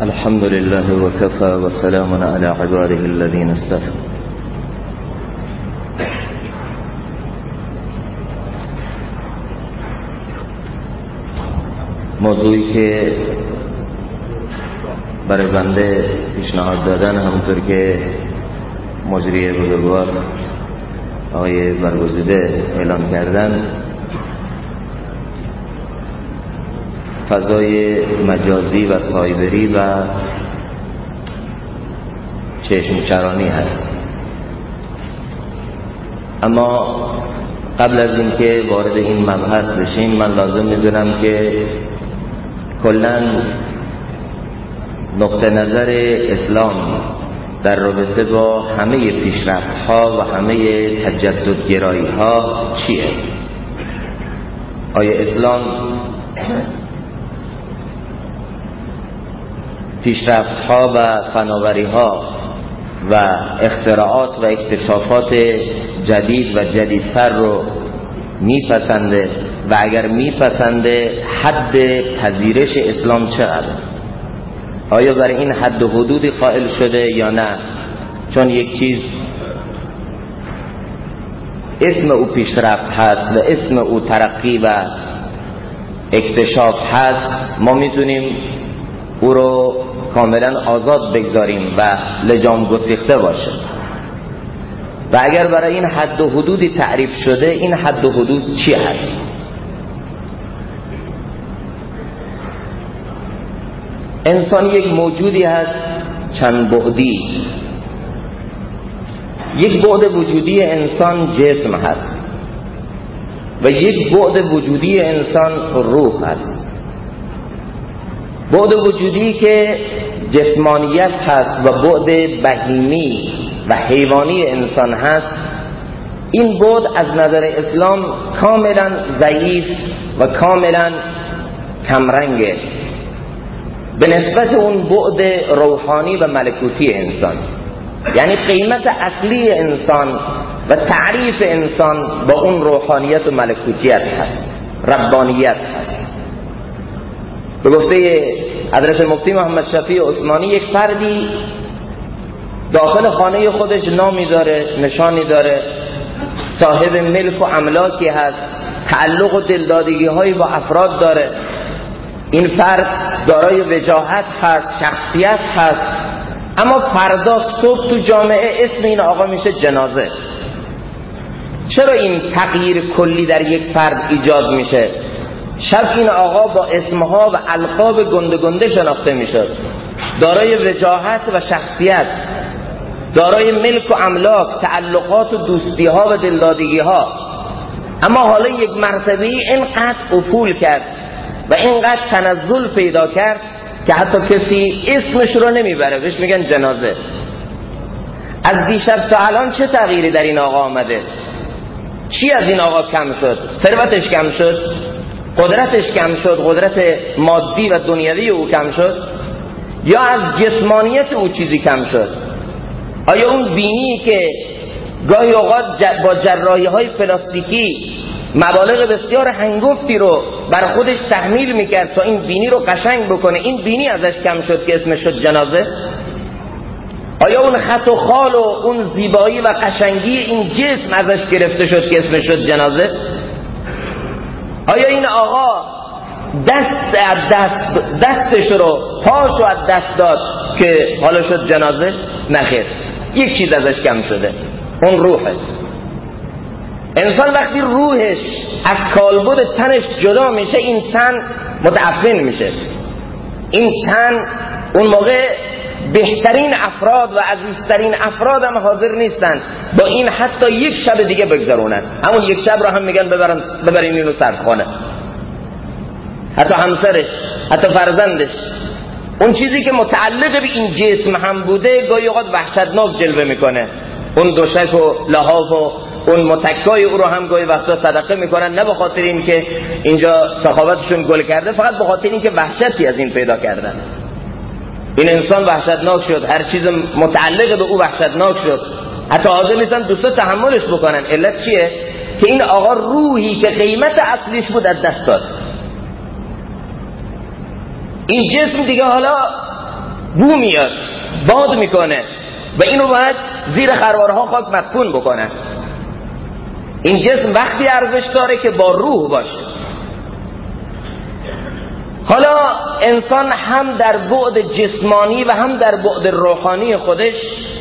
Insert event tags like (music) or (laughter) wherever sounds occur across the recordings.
الحمد لله وكفى وسلام على عباده الذين استفى موضوعی که برای بنده پیشنهاد دادن همونطور که مجری بزرگوار آقای برگزیده اعلام کردن فضای مجازی و سایبری و چشمچرانی هست. اما قبل از اینکه وارد این مبحث بشیم من لازم می‌دونم که کلا نقطه نظر اسلام در رابطه با همه پیشرفت ها و همه تجدد گرایی ها چیه؟ آیا اسلام پیشرفت ها و فناوری ها و اختراعات و اکتشافات جدید و جدیدتر رو میپسنده و اگر میپسنده حد پذیرش اسلام چقدر؟ آیا برای این حد و حدودی قائل شده یا نه؟ چون یک چیز اسم او پیشرفت هست و اسم او ترقی و اکتشاف هست ما می‌تونیم او رو کاملا آزاد بگذاریم و لجام گسیخته باشه. و اگر برای این حد و حدودی تعریف شده این حد و حدود چی هست؟ انسان یک موجودی هست چند بعدی. یک بعد وجودی انسان جسم هست و یک بعد وجودی انسان روح هست. بعد وجودی که جسمانیت هست و بعد بهیمی و حیوانی انسان هست این بعد از نظر اسلام کاملا ضعیف و کاملا کمرنگه. به نسبت اون بعد روحانی و ملکوتی انسان یعنی قیمت اصلی انسان و تعریف انسان با اون روحانیت و ملکوتیت هست ربانیت هست. به گفته حضرت مفتی محمد شفیع عثمانی یک فردی داخل خانه خودش نامی داره نشانی داره صاحب ملک و املاکی هست تعلق و دلدادگی هایی با افراد داره. این فرد دارای وجاهت هست شخصیت هست اما فردا صبح تو جامعه اسم این آقا میشه جنازه. چرا این تغییر کلی در یک فرد ایجاد میشه؟ شب این آقا با اسمها و القاب گنده گنده شناخته می‌شد. دارای وجاهت و شخصیت دارای ملک و املاک تعلقات و دوستی ها و دلدادگی ها اما حالا یک مرتبه اینقدر افول کرد و اینقدر تنزل پیدا کرد که حتی کسی اسمش رو نمی‌بره. بهش میگن جنازه. از دیشب تا الان چه تغییری در این آقا آمده؟ چی از این آقا کم شد؟ ثروتش کم شد؟ قدرتش کم شد قدرت مادی و دنیوی او کم شد؟ یا از جسمانیت او چیزی کم شد؟ آیا اون بینی که گاهی اوقات با جراحی های پلاستیکی مبالغ بسیار هنگفتی رو بر خودش تحمیل می‌کرد تا این بینی رو قشنگ بکنه این بینی ازش کم شد که اسمش شد جنازه؟ آیا اون خط و خال و اون زیبایی و قشنگی این جسم ازش گرفته شد که اسمش شد جنازه؟ آیا این آقا دست دست دستش رو پاشو از دست داد که حالا شد جنازه؟ نخیر یک چیز ازش کم شده. اون روحه. انسان وقتی روحش از کالبد تنش جدا میشه این تن متعفن میشه. این تن اون موقع بهترین افراد و عزیزترین افراد هم حاضر نیستن. با این حتی یک شب دیگه بگذرونن. همون یک شب رو هم میگن ببرن ببرین اینو سرخانه. حتی همسرش حتی فرزندش. اون چیزی که متعلق به این جسم هم بوده گاهی اوقات وحشتناک جلوه می‌کنه. اون دوشک و لحاف و اون متکای او رو هم گاهی وقتا صدقه می‌کنن نه به خاطر این که اینجا سخاوتشون گل کرده فقط به خاطر این که وحشتی از این پیدا کردن. این انسان وحشتناک شد هر چیز متعلق به او وحشتناک شد. حتی حاضر نیستن دوستا تحملش بکنن. علت چیه؟ که این آقا روحی که قیمت اصلیش بود از دست داد. این جسم دیگه حالا بو میاد باد می‌کنه و اینو باید زیر خروارها خاک مدفون بکنن. این جسم وقتی ارزش داره که با روح باشه. حالا انسان هم در بعد جسمانی و هم در بعد روحانی خودش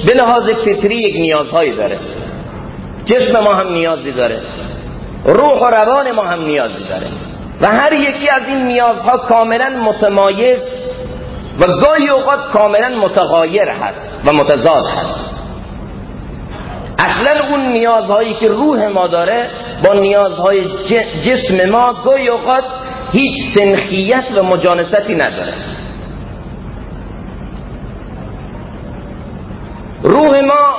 به لحاظ فطری یک نیازهایی داره. جسم ما هم نیازی داره. روح و روان ما هم نیازی داره. و هر یکی از این نیازها کاملا متمایز و گاهی اوقات کاملا متغایر هست و متضاد هست. اصلا اون نیازهایی که روح ما داره با نیازهای جسم ما گاهی اوقات هیچ سنخیت و مجانستی نداره. روح ما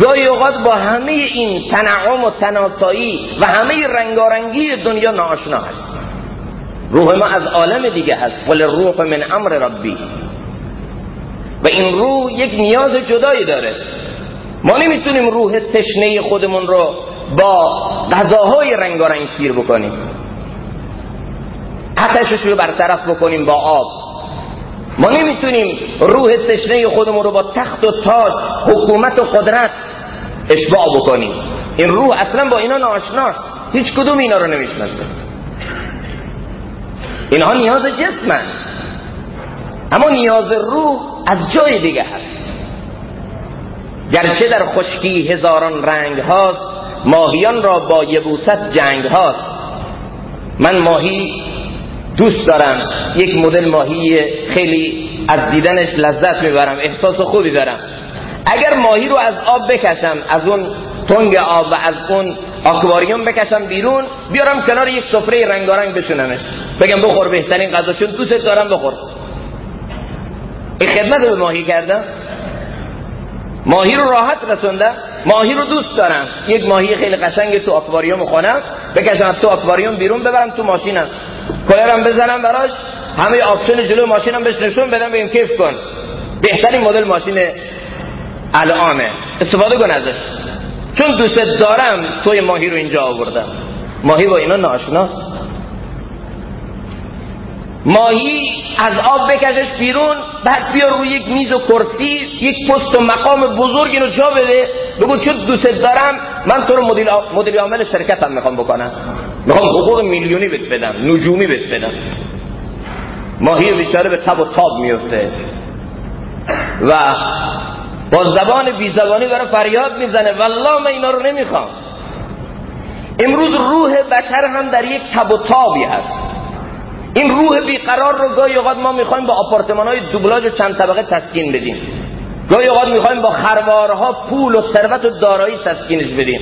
گاهی اوقات با همه این تنعم و تناسایی و همه رنگارنگی دنیا ناشنا هست. روح ما از عالم دیگه هست. قل روح من امر ربی. و این روح یک نیاز جدایی داره. ما نمی‌تونیم روح تشنه خودمون رو با غذاهای رنگارنگ سیر بکنیم. آتشش رو برطرف بکنیم با آب. ما نمی‌تونیم روح تشنه خودمون رو با تخت و تاج حکومت و قدرت اشباع بکنیم. این روح اصلا با اینا ناشناست هیچ کدوم اینا رو نمی‌شناسه. اینها نیاز جسمن. اما نیاز روح از جای دیگه هست. گرچه در خشکی هزاران رنگ هاست ماهیان را با یبوست جنگ هاست. من ماهی دوست دارم. یک مدل ماهی خیلی از دیدنش لذت می‌برم احساس خوبی دارم. اگر ماهی رو از آب بکشم از اون تنگ آب و از اون آکواریوم بکشم بیرون بیارم کنار یک سفره رنگارنگ بشونمش. بگم بخور بهترین غذا چون دوست دارم بخور. این خدمت به ماهی کردم؟ ماهی رو راحت رسوندم ماهی رو دوست دارم. یک ماهی خیلی قشنگ تو آکواریوم خونم بکشم تو آکواریوم بیرون ببرم تو ماشینم. کلرم بزنم براش. همه option جلو ماشینم بهش نشون بدم بگیم کیف کن. بهترین مدل ماشین الانه. استفاده کن ازش. چون دوست دارم توی ماهی رو اینجا آوردم. ماهی با اینا ناشناست ماهی از آب بکشش بیرون بعد بیا روی یک میز و کرسی یک پست و مقام بزرگ اینو جا بده. بگو چون دوست دارم من تو رو مدیر عامل شرکتم می‌خوام بکنم. می‌خوام حقوق میلیونی بهت بدم نجومی بهت بدم. ماهی بیچاره به تب و تاب میفته و با زبان بی زبانی داره فریاد می‌زنه. والله من اینا رو نمی‌خوام. امروز روح بشر هم در یک تب و تابی هست. این روح بیقرار رو گاهی اوقات ما می‌خوایم با آپارتمان های دوبلاج و چند طبقه تسکین بدیم. گاهی اوقات می‌خوایم با خروارها پول و ثروت و دارایی تسکینش بدیم.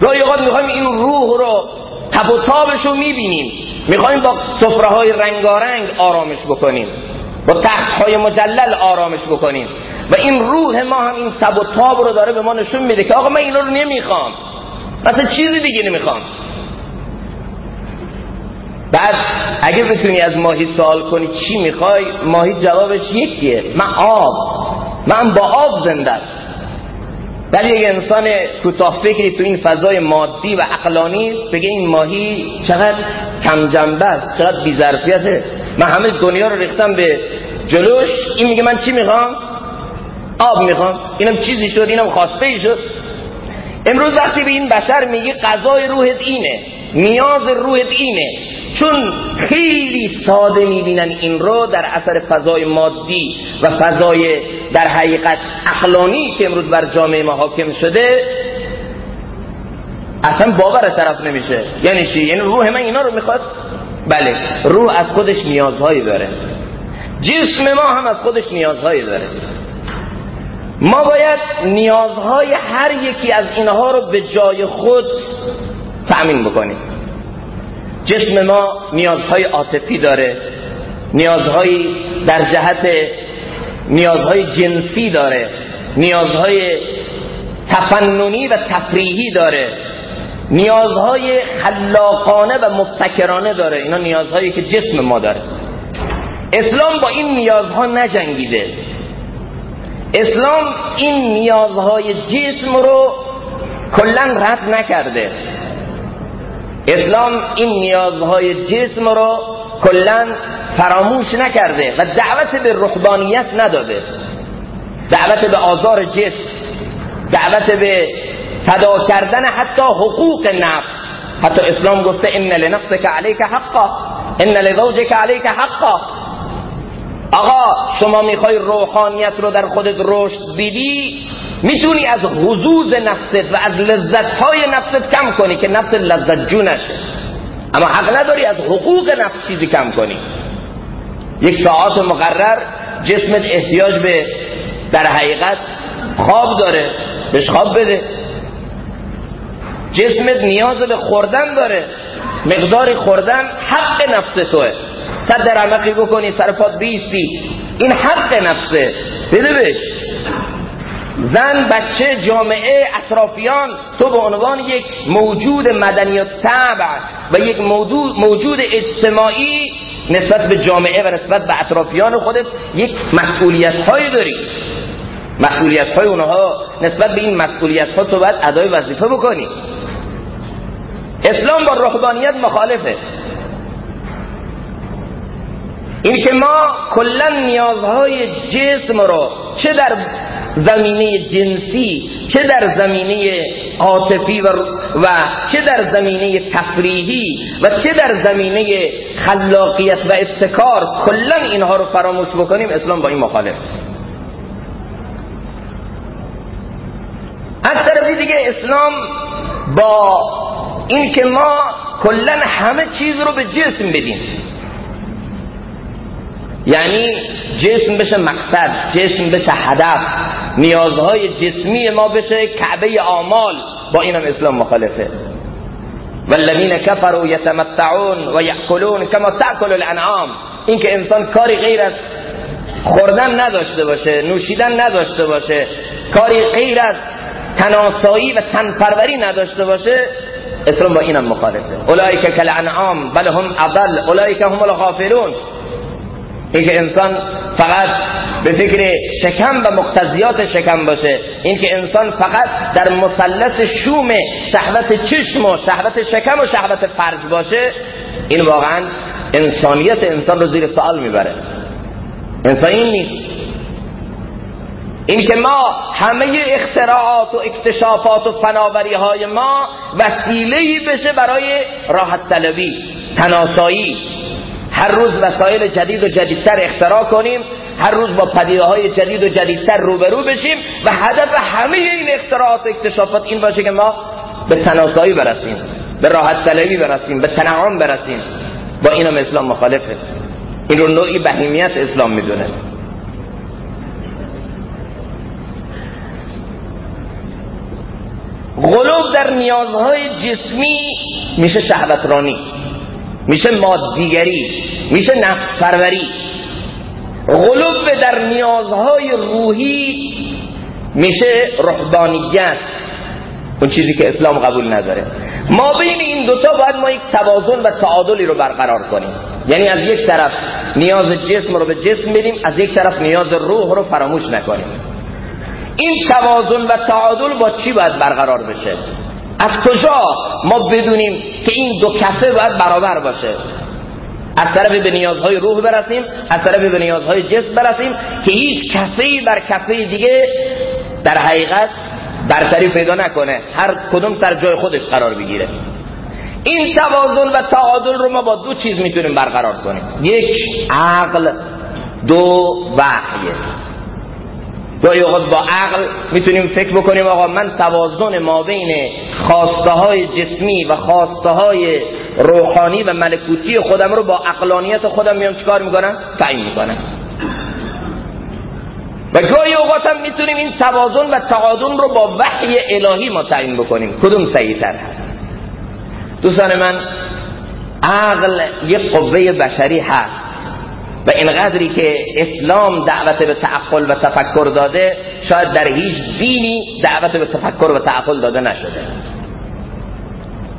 گاهی اوقات می‌خوایم این روح رو تب و تابش رو می‌بینیم. می‌خوایم با صفره های رنگارنگ آرامش بکنیم. با تخت های مجلل آرامش بکنیم. و این روح ما هم این تب و تاب رو داره به ما نشون میده که آقا من اینا رو نمی‌خوام. مثلا چیزی دیگه نمی‌خوام. بعد اگه بتونی از ماهی سوال کنی چی می‌خوای ماهی جوابش یکیه. من آب. من با آب زنده ولی یک انسان کوتاه فکری تو این فضای مادی و عقلانی بگه این ماهی چقدر کم جنبه است چقدر بی‌ظرفیته. من همه دنیا رو ریختم به جلوش. این میگه من چی می‌خوام؟ آب می‌خوام. اینم چیزی شد اینم خواسته ای شد. امروز وقتی به این بشر میگه غذای روحت اینه. نیاز روحت اینه. چون خیلی ساده می‌بینن این رو در اثر فضای مادی و فضای در حقیقت اقلانی که امروز بر جامعه ما حاکم شده اصلا باور طرف نمیشه. یعنی چی؟ یعنی روح من اینا رو می‌خواد؟ بله روح از خودش نیازهایی داره. جسم ما هم از خودش نیازهایی داره. ما باید نیازهای هر یکی از اینها رو به جای خود تأمین بکنیم. جسم ما نیازهای عاطفی داره. نیازهای در جهت نیازهای جنسی داره. نیازهای تفننی و تفریحی داره. نیازهای خلاقانه و مبتکرانه داره. اینا نیازهایی که جسم ما داره. اسلام با این نیازها نجنگیده. اسلام این نیازهای جسم رو کلا رد نکرده. اسلام این نیازهای جسم رو کلا فراموش نکرده و دعوت به رهبانیت نداده. دعوت به آزار جسم دعوت به فدا کردن حتی حقوق نفس. حتی اسلام گفته ان لنفسك عليك حقا ان لزوجك عليك حقا. آقا شما می‌خوای روحانیت رو در خودت رشد بیدی می‌تونی از حضوز نفست و از لذتهای نفست کم کنی که نفس لذت جو نشه. اما حق نداری از حقوق نفس کم کنی. یک ساعت مقرر جسمت احتیاج به در حقیقت خواب داره بهش خواب بده. جسمت نیاز به خوردن داره. مقدار خوردن حق نفس توه. صد در بکنی سر پاد بیستی. این حق نفسه. بده بش زن بچه جامعه اطرافیان تو به عنوان یک موجود مدنی و طبع و یک موجود, اجتماعی نسبت به جامعه و نسبت به اطرافیان خودت یک مسئولیت هایی داری. مسئولیت های اونها نسبت به این مسئولیت ها تو باید ادای وظیفه بکنی. اسلام با رهبانیت مخالفه. این که ما کلا نیازهای جسم رو چه در زمینه جنسی چه در زمینه عاطفی و, و چه در زمینه تفریحی و چه در زمینه خلاقیت و ابتکار کلا اینها رو فراموش بکنیم اسلام با این مخالف. از طرفی دیگه اسلام با این که ما کلا همه چیز رو به جسم بدیم. یعنی جسم بشه مقصد جسم بشه هدف. نیازهای جسمی ما بشه کعبه آمال. با اینم اسلام مخالفه. والذین کفروا یتمتعون و یأکلون کما تأکل الانعام. این که انسان کاری غیر از خوردن نداشته باشه نوشیدن نداشته باشه کاری غیر از تناسایی و تنپروری نداشته باشه اسلام با اینم مخالفه. اولئک کالانعام بل هم اضل اولئک هم الغافلون. این که انسان فقط به فکر شکم و مقتضیات شکم باشه این که انسان فقط در مثلث شوم شهوت چشم و شهوت شکم و شهوت فرج باشه این واقعا انسانیت انسان رو زیر سوال می‌بره. انسان این نیست. این که ما همه اختراعات و اکتشافات و فناوری های ما وسیله بشه برای راحت طلبی تناسایی هر روز وسایل جدید و جدیدتر اختراع کنیم هر روز با پدیده های جدید و جدیدتر روبرو بشیم و هدف همه این اختراعات و اکتشافات این باشه که ما به تناسایی برسیم به راحت طلبی برسیم به تنعام برسیم. با اینم اسلام مخالفه. این رو نوعی بهیمیت اسلام می‌دونه. غلوب در نیازهای جسمی میشه شهوترانی. میشه مادیگری میشه نفس پروری غلوب در نیازهای روحی میشه رهبانیت. اون چیزی که اسلام قبول نداره. ما بین این دوتا باید ما یک توازن و تعادلی رو برقرار کنیم. یعنی از یک طرف نیاز جسم رو به جسم بدیم از یک طرف نیاز روح رو فراموش نکنیم. این توازن و تعادل با چی باید برقرار بشه؟ از کجا ما بدونیم که این دو کفه باید برابر باشه؟ از طرف به نیازهای روح برسیم از طرف به نیازهای جسم برسیم که هیچ کفه بر کفه دیگه در حقیقت برتری پیدا نکنه. هر کدوم سر جای خودش قرار بگیره. این توازن و تعادل رو ما با دو چیز می‌تونیم برقرار کنیم. یک عقل. دو وحی. گاهی اوقات با عقل می‌تونیم فکر بکنیم آقا من توازن ما بین خواسته های جسمی و خواسته های روحانی و ملکوتی خودم رو با عقلانیت خودم میام چیکار می‌کنم؟ تعیین می‌کنم. و گاهی اوقات هم می‌تونیم این توازن و تعادل رو با وحی الهی ما تعیین بکنیم. کدوم تر هست دوستان من عقل یک قوه بشری هست. و اینقدری که اسلام دعوت به تعقل و تفکر داده شاید در هیچ دینی دعوت به تفکر و تعقل داده نشده.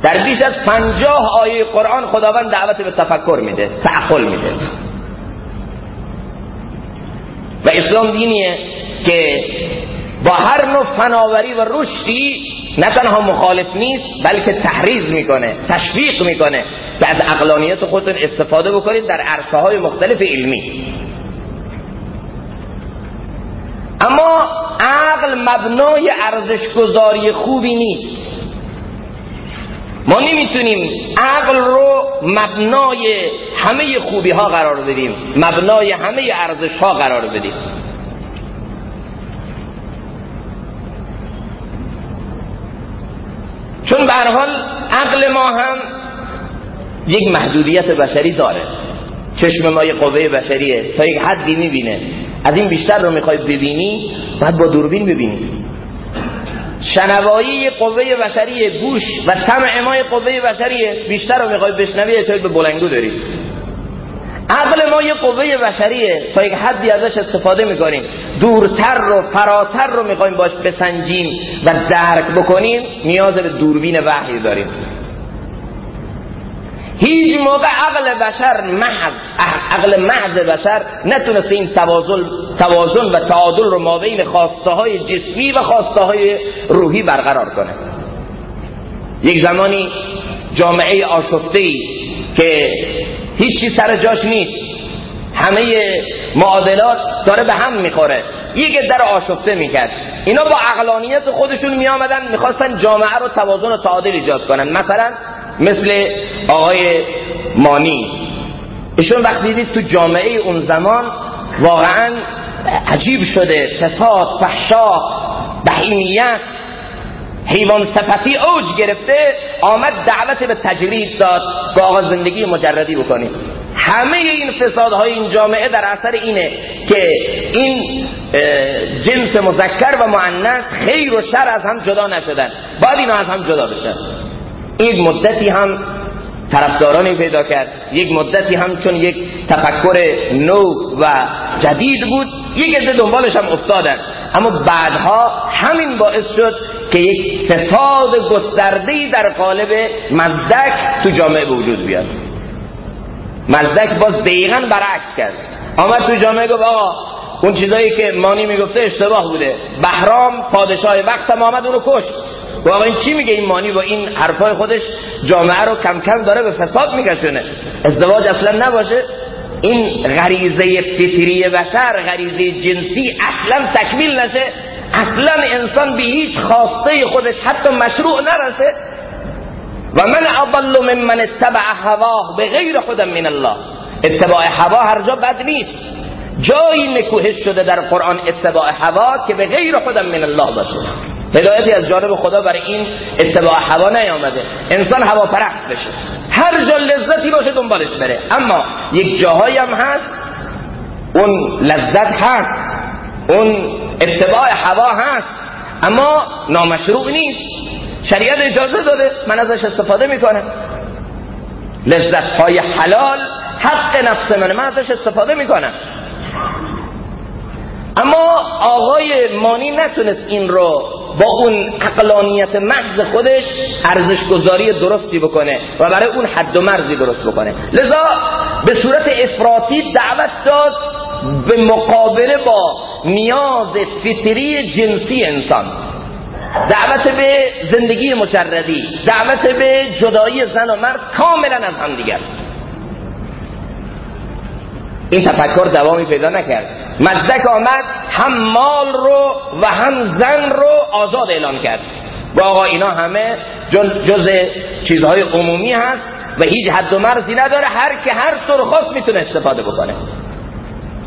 در بیش از پنجاه آیه قرآن خداوند دعوت به تفکر میده تعقل میده. و اسلام دینیه که با هر نوع فناوری و رشدی نه تنها مخالف نیست بلکه تحریز می‌کنه تشویق می‌کنه که از اقلانیت خودتون استفاده بکنید در عرصه های مختلف علمی. اما عقل مبنای ارزشگذاری خوبی نیست. ما نمی‌تونیم عقل رو مبنای همه خوبی ها قرار بدیم مبنای همه ارزش ها قرار بدیم. چون به حال عقل ما هم یک محدودیت بشری داره. چشم ما یه قوه بشریه. تا یک حدی می‌بینه. از این بیشتر رو می‌خوای ببینی باید با دوربین ببینی. شنوایی قوه بشریه گوش و سمع ما قوه بشریه. بیشتر رو می‌خوای بشنوی تا به بلنگو داری. عقل ما یه قوه بشریه. تا یک حدی ازش استفاده می‌کنیم. دورتر رو فراتر رو می‌خوایم باش بسنجیم و درک بکنیم نیاز به دوربین وحی داریم. هیچ موقع عقل بشر محض عقل محض بشر نتونست این توازن توازن و تعادل رو ما بین خواسته های جسمی و خواسته های روحی برقرار کنه. یک زمانی جامعه آشفته ای که هیچی سر جاش نیست. همه معادلات داره به هم می‌خوره. یک در آشفته می‌کرد. اینا با عقلانیت خودشون میامدن می‌خواستن جامعه رو توازن و تعادل ایجاد کنن. مثلا مثل آقای مانی. ایشون وقتی دید تو جامعه اون زمان واقعا عجیب شده. فساد فحشا بهیمیت. حیوان صفتی اوج گرفته آمد دعوت به تجرید داد. با آقا زندگی مجردی بکنید همه این فسادهای این جامعه در اثر اینه که این جنس مذکر و معنیس خیر و شر از هم جدا نشدن. باید اینا از هم جدا بشن. یک مدتی هم طرفدارانی پیدا کرد. یک مدتی هم چون یک تفکر نو و جدید بود یک عده دنبالش هم افتادن. اما بعدها همین باعث شد که یک فساد گسترده در قالب مزدک تو جامعه وجود بیاد. مزدک باز دقیقا برعکس کرد. آمد تو جامعه گفت آقا اون چیزایی که مانی می‌گفته اشتباه بوده. بهرام پادشاه وقت هم آمد اونو کش واقعا این چی میگه این مانی با این حرفای خودش؟ جامعه رو کم کم داره به فساد میکشونه. ازدواج اصلا نباشه. این غریزه فطری بشر غریزه جنسی اصلا تکمیل نشه. اصلا انسان به هیچ خواسته خودش حتی مشروع نرسه. و من اضل ممن اتبع هواه به غیر خودم من الله. اتباع هوا هر جا بد نیست. جایی نکوهش شده در قرآن اتباع هوا که به غیر خودم من الله باشه. هدایتی از جانب خدا برای این اتباع هوا نیامده. انسان هوا پرست بشه. هر جا لذتی باشه دنبالش بره. اما یک جاهایی هم هست اون لذت هست اون اتباع هوا هست اما نامشروع نیست. شریعت اجازه داده من ازش استفاده می‌کنم. لذت های حلال حق نفس من من ازش استفاده می‌کنم. اما آقای مانی نتونست این رو با اون اقلانیت محض خودش ارزش گذاری درستی بکنه و برای اون حد و مرزی درست بکنه. لذا به صورت افراطی دعوت داد به مقابله با نیاز فطری جنسی انسان. دعوت به زندگی مجردی دعوت به جدایی زن و مرد کاملا از هم دیگر. این تفکر دوامی پیدا نکرد. مزدک آمد هم مال رو و هم زن رو آزاد اعلام کرد. و آقا اینا همه جز چیزهای عمومی هست و هیچ حد و مرزی نداره. هر که هر طور خواست می‌تونه استفاده بکنه.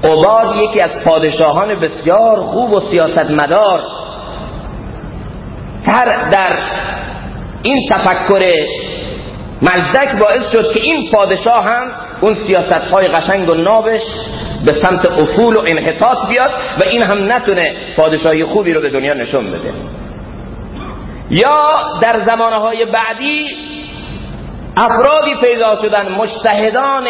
عباد یکی از پادشاهان بسیار خوب و سیاستمدار. در این تفکر مزدک باعث شد که این پادشاه هم اون سیاست های قشنگ و نابش به سمت افول و انحطاط بیاد و این هم نتونه پادشاهی خوبی رو به دنیا نشون بده. یا در زمانهای بعدی افرادی پیدا شدن مجتهدان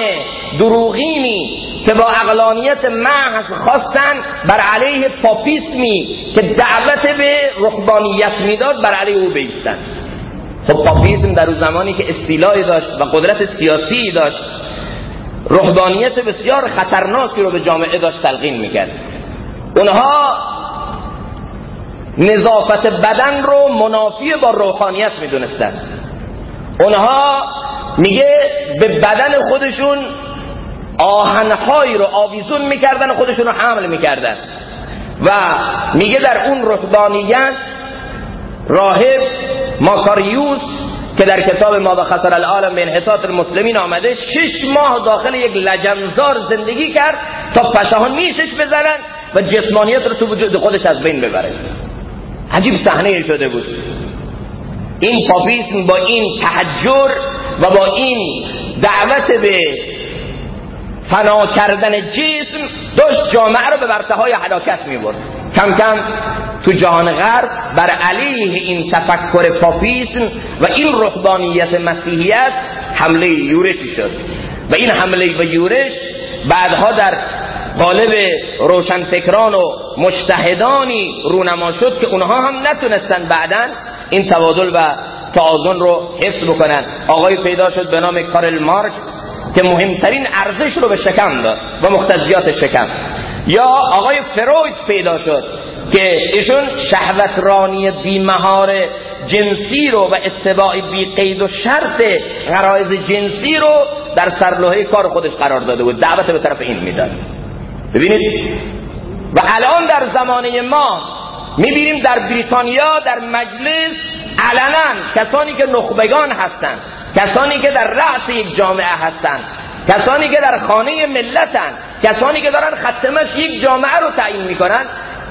دروغینی که با اقلانیت محض خواستن بر علیه پاپیسمی که دعوت به رخبانیت می‌داد بر علیه او بیستن. خب پاپیسم در اون زمانی که استیلای داشت و قدرت سیاسی داشت روحانیت بسیار خطرناکی رو به جامعه داشت تلقین می‌کرد. اونها نظافت بدن رو منافی با روحانیت می‌دونستن. اونها میگه به بدن خودشون آهنهایی رو آویزون می‌کردن و خودشون رو حمل می‌کردن. و میگه در اون رهبانیت راهب ماکاریوس که در کتاب ما و خسر العالم به انحطاط المسلمین آمده شش ماه داخل یک لجنزار زندگی کرد تا پشهان نیشش بزنن و جسمانیت رو تو وجود خودش از بین ببره. عجیب صحنه شده بود. این پاپیسم با این تحجر و با این دعوت به فنا کردن جسم داشت جامعه رو به ورته حلاکت می برد کم کم تو جهان غرب بر علیه این تفکر پاپیسم و این رهبانیت مسیحیت حمله یورشی شد. و این حمله و یورش بعدها در قالب روشنفکران و مجتهدانی رونما شد که اونها هم نتونستن بعدا این تبادل و تعاون رو حفظ بکنن. آقای پیدا شد به نام کارل مارکس که مهمترین ارزش رو به شکم داد و مختزیات شکم. یا آقای فروید پیدا شد که ایشون شهوترانی بیمهار جنسی رو و اتباع بی قید و شرط غرایز جنسی رو در سرلوحه کار خودش قرار داده بود. دعوت به طرف این می‌داد. ببینید؟ و الان در زمانه ما می‌بینیم در بریتانیا در مجلس علنا کسانی که نخبگان هستند کسانی که در رأس یک جامعه هستند کسانی که در خانه ملتن کسانی که دارن ختمش یک جامعه رو تعیین می‌کنن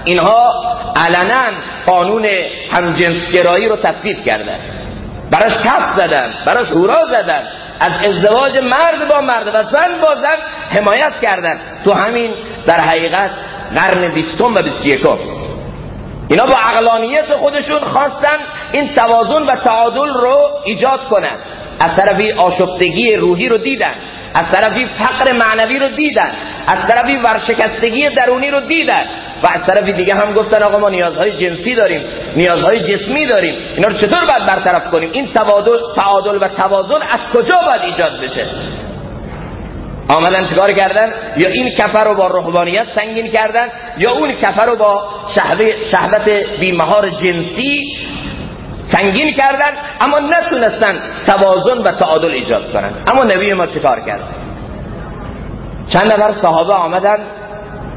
اینها علنا قانون همجنسگرایی رو تصویب کردن. براش کف زدن براش هورا زدن. از ازدواج مرد با مرد و زن با زن حمایت کردن. تو همین در حقیقت قرن بیستم و بیست اینا با عقلانیت خودشون خواستن این توازن و تعادل رو ایجاد کنن. از طرفی آشفتگی روحی رو دیدن. از طرفی فقر معنوی رو دیدن از طرفی ورشکستگی درونی رو دیدن. و از طرفی دیگه هم گفتن آقا ما نیازهای جنسی داریم نیازهای جسمی داریم اینا رو چطور باید برطرف کنیم؟ این تعادل تعادل و توازن از کجا باید ایجاد بشه؟ آمدن چیکار کردن؟ یا این کفر رو با روحانیت سنگین کردن یا اون کفر رو با شهوت بیمهار جنسی سنگین کردن اما نتونستن توازن و تعادل ایجاد کنن. اما نبی ما چیکار کرد؟ چند نفر صحابه آمدن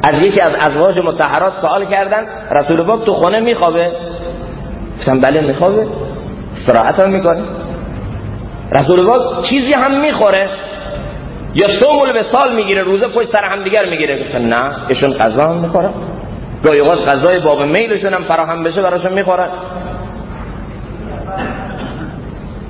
از یکی از ازواج متحرات سوال کردن رسول پاک تو خونه میخوابه؟ گفتن بله میخوابه استراحت هم می‌کنه. رسول پاک چیزی هم می‌خوره یا به سال می‌گیره روزه پشت سر هم دیگر می‌گیره. گفتن نه ایشون غذا هم می‌خوره. گاهی اوقات غذای باب میلشون هم فراهم بشه براشون می‌خورن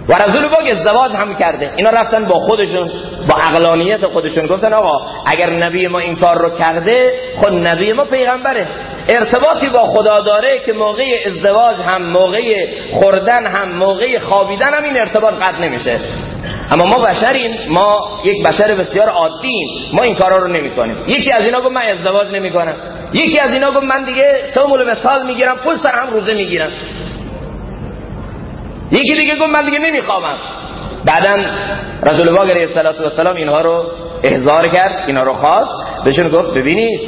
و رسول پاک ازدواج هم کرده. اینا رفتن با خودشون با عقلانیت خودشون. گفتن آقا اگر نبی ما این کار رو کرده خود نبی ما پیغمبره. ارتباطی با خدا داره که موقع ازدواج هم موقع خوردن هم موقع خوابیدن هم این ارتباط قطع نمیشه. اما ما بشریم ما یک بشر بسیار عادیم ما این کارا رو نمی‌کنیم. یکی از اینا گفت من ازدواج نمی‌کنم. یکی از اینا گفت من دیگه تومول مثال می‌گیرم پول سر هم روزه می‌گیرم. یکی دیگه گفت من دیگه نمیخوامم بعدا رسول الله علیه السلام اینها رو احضار کرد اینا رو خواست. بهشون گفت ببینید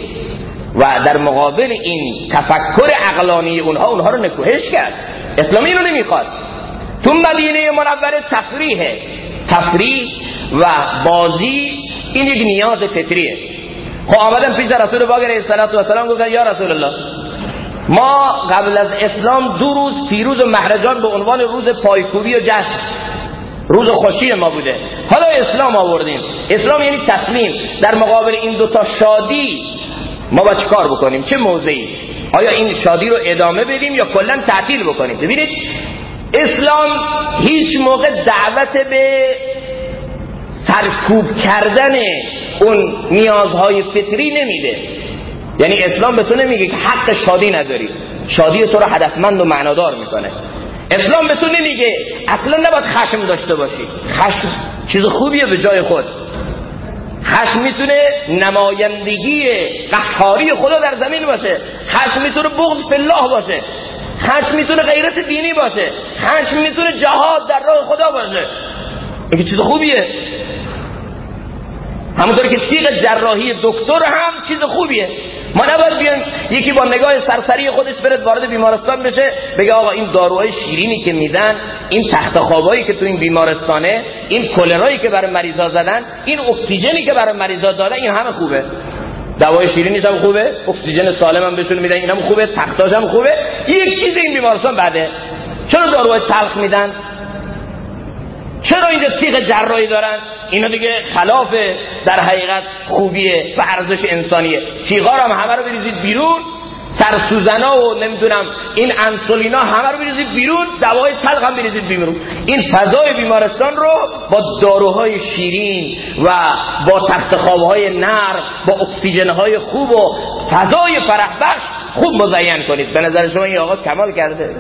و در مقابل این تفکر عقلانی اونها اونها رو نکوهش کرد. اسلامی اینو نمی‌خواد. تو مدینه منوره تفریحه. تفریح و بازی این یک نیاز فطریه. خب آمدن پیش رسول الله علیه السلام گفتن یا رسول الله ما قبل از اسلام دو روز فیروز و مهرجان به عنوان روز پایکوبی و جشن روز خوشی ما بوده. حالا اسلام آوردیم. اسلام یعنی تسلیم. در مقابل این دوتا شادی ما با کار بکنیم؟ چه موضعی؟ آیا این شادی رو ادامه بدیم یا کلا تعطیل بکنیم؟ ببینید اسلام هیچ موقع دعوت به سرکوب کردن اون نیازهای فطری نمیده. یعنی اسلام به تو نمیگه که حق شادی نداری. شادی تو رو هدفمند و معنادار می‌کنه. اسلام به تو نمیگه اصلا نباید خشم داشته باشی. خشم چیز خوبیه به جای خود. خشم می‌تونه نمایندگی قهاری خدا در زمین باشه. خشم می‌تونه بغض فلاح باشه. خشم می‌تونه غیرت دینی باشه. خشم می‌تونه جهاد در راه خدا باشه. این چیز خوبیه. همونطور که سیغ جراحی دکتر هم چیز خوبیه. ما نباید بیان یکی با نگاه سرسری خودش برد وارد بیمارستان بشه بگه آقا این داروهای شیرینی که میدن این تخت خوابایی که تو این بیمارستانه این کلرایی که برای مریضا زدن این اکسیژنی که برای مریضا دادن این همه خوبه. دوای شیرینی هم خوبه اکسیژن سالم هم بهشون میدن اینم خوبه تختاش هم خوبه. یک چیز این بیمارستان بده. چرا داروهای تلخ میدن؟ چرا اینجا تیغ جراحی دارن؟ اینا دیگه خلاف در حقیقت خوبیه و ارزش انسانیه. تیغا هم همه رو بریزید بیرون. سرسوزنا و نمی‌دونم این انسولینا همه رو بریزید بیرون. دوای تلخ هم بریزید بیرون. این فضای بیمارستان رو با داروهای شیرین و با تخت خوابهای نر با اکسیژن های خوب و فضای فرح بخش خوب مزین کنید. به نظر شما این آقا کمال کرده؟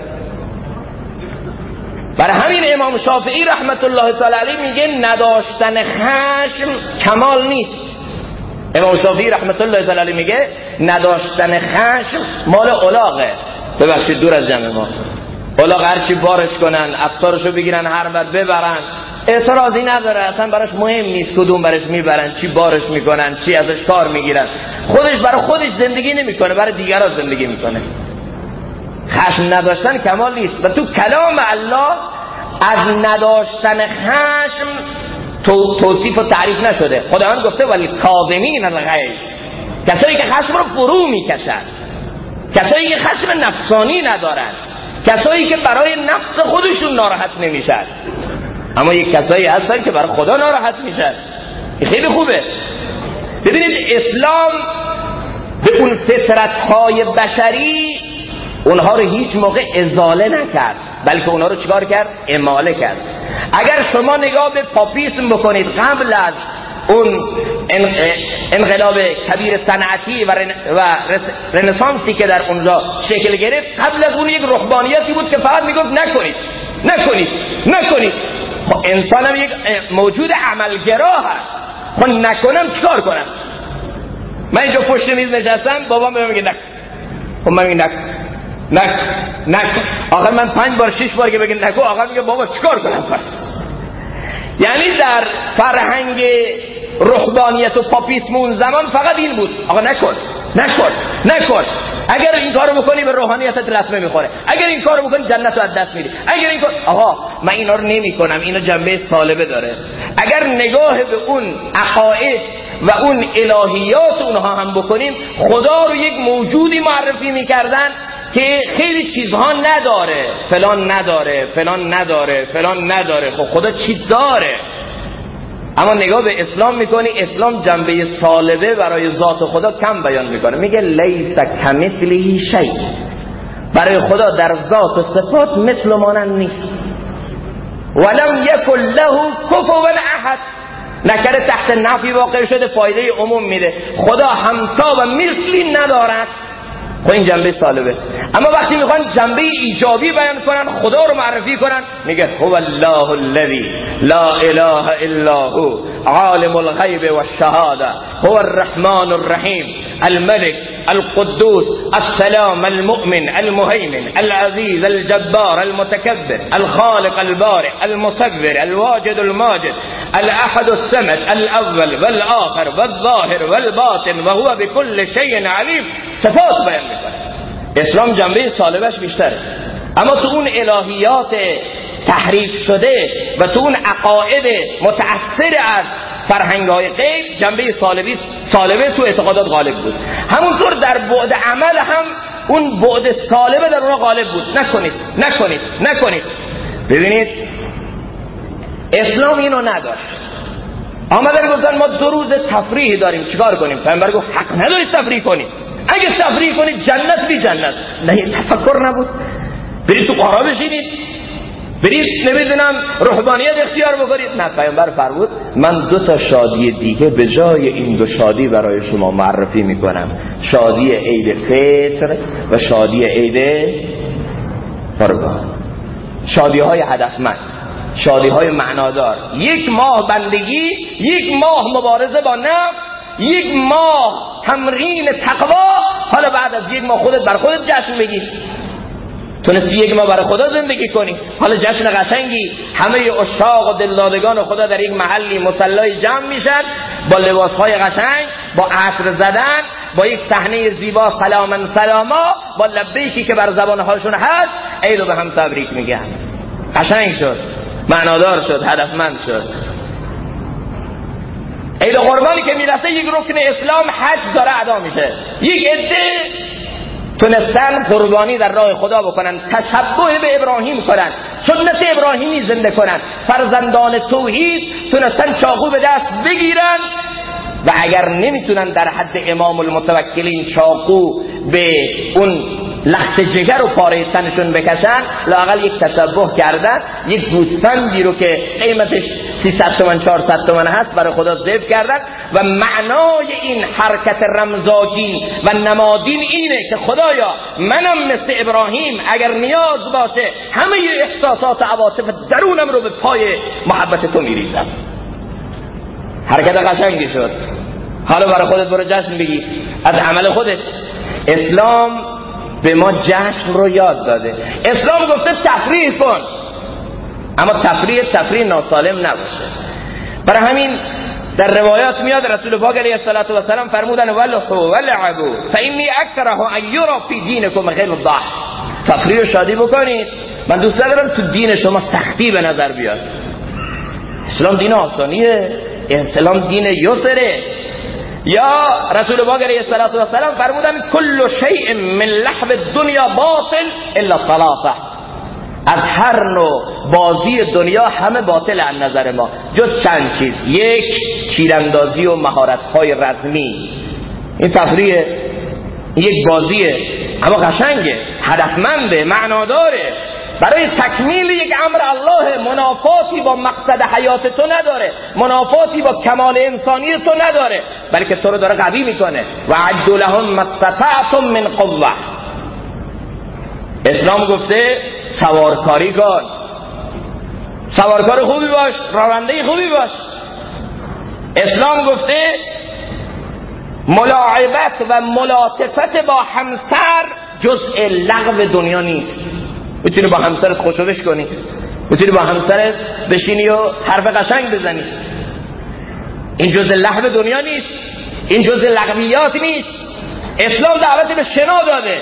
برای همین امام شافعی رحمت الله تعالی میگه نداشتن خشم کمال نیست. امام شافعی رحمت الله تعالی میگه نداشتن خشم مال اولاغه ببخشید دور از جمع ما. اولاغ هرچی بارش کنن افسارشو بگیرن هر بر ببرن اعتراضی نداره اصلا براش مهم نیست کدوم برش می‌برن چی بارش می‌کنن چی ازش کار می‌گیرن. خودش برای خودش زندگی نمی‌کنه برای دیگران زندگی می‌کنه. خشم نداشتن کمال نیست. و تو کلام الله از نداشتن خشم تو توصیف و تعریف نشده. خداوند گفته ولی کاظمین الغیظ. کسایی که خشم رو فرو می‌کشن. کسایی که خشم نفسانی ندارن. کسایی که برای نفس خودشون ناراحت نمیشن. اما یک کسایی هستن که برای خدا ناراحت میشن. خیلی خوبه. ببینید اسلام به اون فطرت های بشری اونها رو هیچ موقع ازاله نکرد بلکه اونها رو چیکار کرد؟ اماله کرد. اگر شما نگاه به پاپیسم بکنید قبل از اون انقلاب کبیر صنعتی و, رنسانسی که در اونجا شکل گرفت قبل از اون یک رهبانیتی بود که فقط می‌گفت نکنید نکنید نکنید. خب انسان هم یک موجود عملگرا هست خب نکنم چیکار کنم؟ من اینجا پشت میز نشستم بابام بهم میگه نکن خب من میگه نکن نکن نکن آخر من پنج بار شش بار که بگه نکن آخر میگه بابا چیکار کنم پس؟ یعنی در فرهنگ رهبانیت و پاپیسم اون زمان فقط این بود. آقا نکن نکن نکن. اگر این کارو بکنی به روحانیتت لطمه می‌خوره. اگر این کارو بکنی جنت رو از دست میدی. اگر این کار آقا من اینا رو نمی‌کنم اینا جنبه سالبه داره. اگر نگاه به اون عقاید و اون الهیات اونها هم بکنیم خدا رو یک موجودی معرفی می‌کردن که خیلی چیزها نداره. فلان نداره فلان نداره فلان نداره. خب خدا چی داره. اما نگاه به اسلام می‌کنی اسلام جنبه سالبه برای ذات خدا کم بیان می‌کنه. میگه لیس کمثلی شی. برای خدا در ذات و صفات مثل مانند نیست. ولم یکن له کفوا احد. نکره تحت نفی واقع شده فایده عموم میده. خدا همتا و مثلی ندارد. خب این جنبه طالبه. اما وقتی میخوان جنبه ایجابی بیان کنن خدا رو معرفی کنن میگه هو الله الذي لا اله الا هو عالم الغیب والشهاده هو الرحمن الرحیم الملك القدوس السلام المؤمن المهيمن العزيز الجبار المتكبر الخالق البارئ المصبر الواجد الماجد الأحد السمد الأول والآخر والظاهر والباطن وهو بكل شيء عليم صفات بیان می‌کنه. اسلام جنبه سالبش بیشتره. اما تو اون الهیات تحریف شده و تو اون عقاید متأثر از فرهنگ های غیب جنبه سالبی سالبه تو اعتقادات غالب بود. همونطور در بعد عمل هم اون بعد سالبه در اون غالب بود. نکنید نکنید نکنید. ببینید اسلام اینو نداشت آمدن گفتن ما دو روز تفریح داریم چیکار کنیم؟ پیامبر گفت حق ندارید تفریح کنید. اگه تفریح کنید جنت بی جنت. نه تفکر نبود. برید تو قرار بشینید. برید نمی‌دونم روحانیت اختیار بکنید نه پیامبر فرمود من دو تا شادی دیگه به جای این دو شادی برای شما معرفی می‌کنم. شادی عید فطر و شادی عید قربان. شادی های هدفمند شادی های معنادار. یک ماه بندگی یک ماه مبارزه با نفس یک ماه تمرین تقوا. حالا بعد از یک ماه خودت بر خودت جشن بگیر. تونستی یک ما برای خدا زندگی کنی. حالا جشن قشنگی. همه اشاق و دلدادگان خدا در یک محلی مسلای جمع میشن. با لباس های قشنگ با عطر زدن با یک صحنه زیبا سلامن سلاما با لبیکی که بر زبان هاشون هست عیدو به هم تبریک میگن. قشنگ شد. معنادار شد هدفمند شد. عید قربانی که می‌رسه یک رکن اسلام حج داره ادا میشه. یک عده تونستن قربانی در راه خدا بکنن تشبه به ابراهیم کنن سنت ابراهیمی زنده کنن. فرزندان توحید تونستن چاقو به دست بگیرن و اگر نمی‌تونن در حد امام المتوکلین چاقو به اون لخت جگر و پاره تنشون بکشن لاقل یک تشبه کردن یک گوسفندی رو که قیمتش 300 تومن 400 تومن هست برای خدا ذبح کردن و معنای این حرکت رمزاگین و نمادین اینه که خدایا منم مثل ابراهیم اگر نیاز باشه همه احساسات عواطف درونم رو به پای محبت تو میریزم. حرکت قشنگی شد. حالا برای خودت برو جشن بگی. از عمل خودت. اسلام به ما جشن رو یاد داده. اسلام گفته تفریح کن. اما تفریح تفریح ناسالم نباشه. برای همین در روایات میاد رسول پاک علیه الصلاه و السلام فرمودن ولحو ولعبو فانی اکره ان یرا فی دینکم غیر الضح تفریح و شادی بکنید. من دوست ندارم تو دین شما سختی به نظر بیاد. اسلام دین آسانیه. اسلام دین یسره. یا رسول پاک علیه السلام فرمودن کل شیء من لحب الدنیا باطل الا ثلاثه از هر نوع بازی دنیا همه باطل از نظر ما جز چند چیز. یک چیراندازی و مهارت های رزمی. این تفریح یک بازیه. اما قشنگه هدفمنده معناداره. برای تکمیل یک امر الله منافاتی با مقصد حیات تو نداره. منافاتی با کمال انسانی تو نداره. بلکه تو رو داره قوی می‌کنه. و عدو لهم من قوه اسلام گفته سوارکاری کن. سوارکار خوبی باش راننده خوبی باش. اسلام گفته ملاعبت و ملاطفت با همسر جزء لغو دنیا نیست. می‌تونی با همسرت خوشوش کنی. می‌تونی با همسرت بشینی و حرف قشنگ بزنی. این جزء لغو دنیا نیست. این جزء لغویات نیست. اسلام دعوت به شنا داده.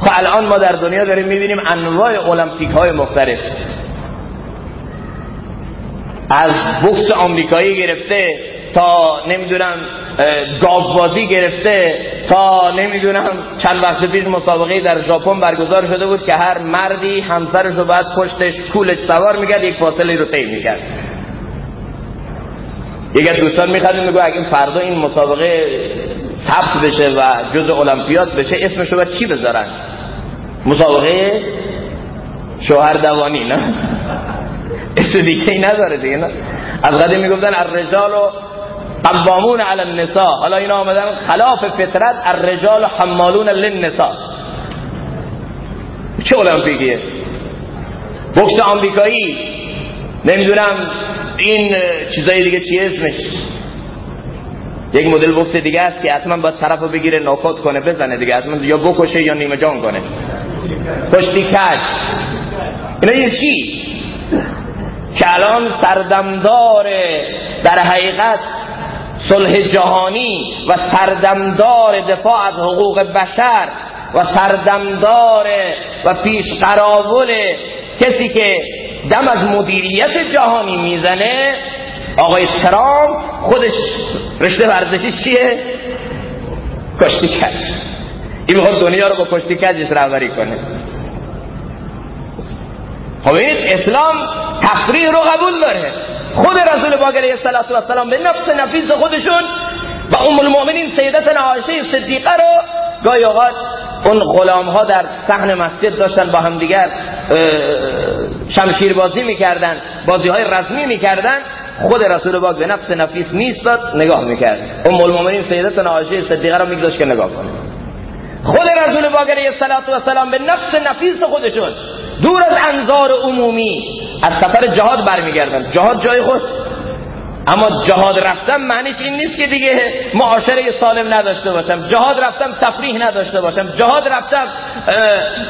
خب الان ما در دنیا داریم می‌بینیم انواع المپیک های مختلف. از بوکس آمریکایی گرفته تا نمی‌دونم گاوبازی گرفته تا نمی‌دونم چند وقت پیش مسابقه در ژاپن برگزار شده بود که هر مردی همسرش رو بعد پشتش کولش سوار می‌کرد یک فاصله رو طی می‌کرد. یک از دوستان می‌خواد میگه اگه فردا این مسابقه ثبت بشه و جز المپیاد بشه اسمش رو چی بذارن؟ مسابقه شوهر دوانی نه؟ (laughs) اسم دیگه ای نداره دیگه نه؟ از قدیم می‌گفتن الرجال و قوامون علی النساء. حالا اینا آمدن خلاف فطرت الرجال حمالون للنساء. چه المپیکیه؟ بوکس آمریکایی. نمی‌دونم این چیزای دیگه چی اسمش؟ یک مدل بوکس دیگه است که حتما باید طرفو بگیره ناکات کنه بزنه دیگه حتما یا بکشه یا نیمه جان کنه. پشتی کش. اینا یه چی؟ که الان سردمدار در حقیقت صلح جهانی و سردمدار دفاع از حقوق بشر و سردمدار و پیش قراول کسی که دم از مدیریت جهانی می‌زنه آقای ترامپ خودش رشته ورزشی چیه؟ کشتی کج. این می‌خواد دنیا رو با کشتی کجش رهبری کنه. خب اسلام تفریح رو قبول داره. خود رسول پاک علیه السلام به نفس نفیس خودشون و ام المؤمنین سیدتنا عایشه صدیقه رو گاهی اوقات اون غلام ها در صحن مسجد داشتن با هم دیگر شمشیر بازی می‌کردن بازی های رزمی می‌کردن خود رسول پاک به نفس نفیس میستاد نگاه می‌کرد. ام المؤمنین سیدتنا عایشه صدیقه رو میگذاشت که نگاه کنه. خود رسول پاک علیه السلام به نفس نفیس خودشون دور از انظار عمومی از سفر جهاد برمیگردن. جهاد جای خود. اما جهاد رفتم معنیش این نیست که دیگه معاشره سالم نداشته باشم. جهاد رفتم تفریح نداشته باشم. جهاد رفتم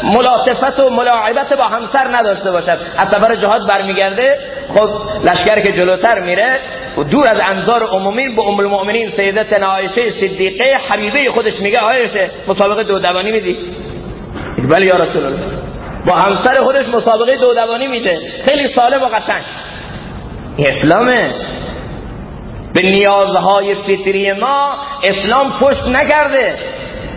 ملاطفت و ملاعبت با همسر نداشته باشم. از سفر جهاد برمیگرده خب لشکر که جلوتر میره و دور از انظار عمومی به ام المؤمنین سیدت عایشه صدیقه حبیبه خودش میگه عایشه مسابقه دو دوانی میدی؟ بله یا رسول الله. با همسر خودش مسابقه دودوانی میده. خیلی سالم و قشنگ. اسلامه. به نیازهای فطری ما اسلام پشت نکرده.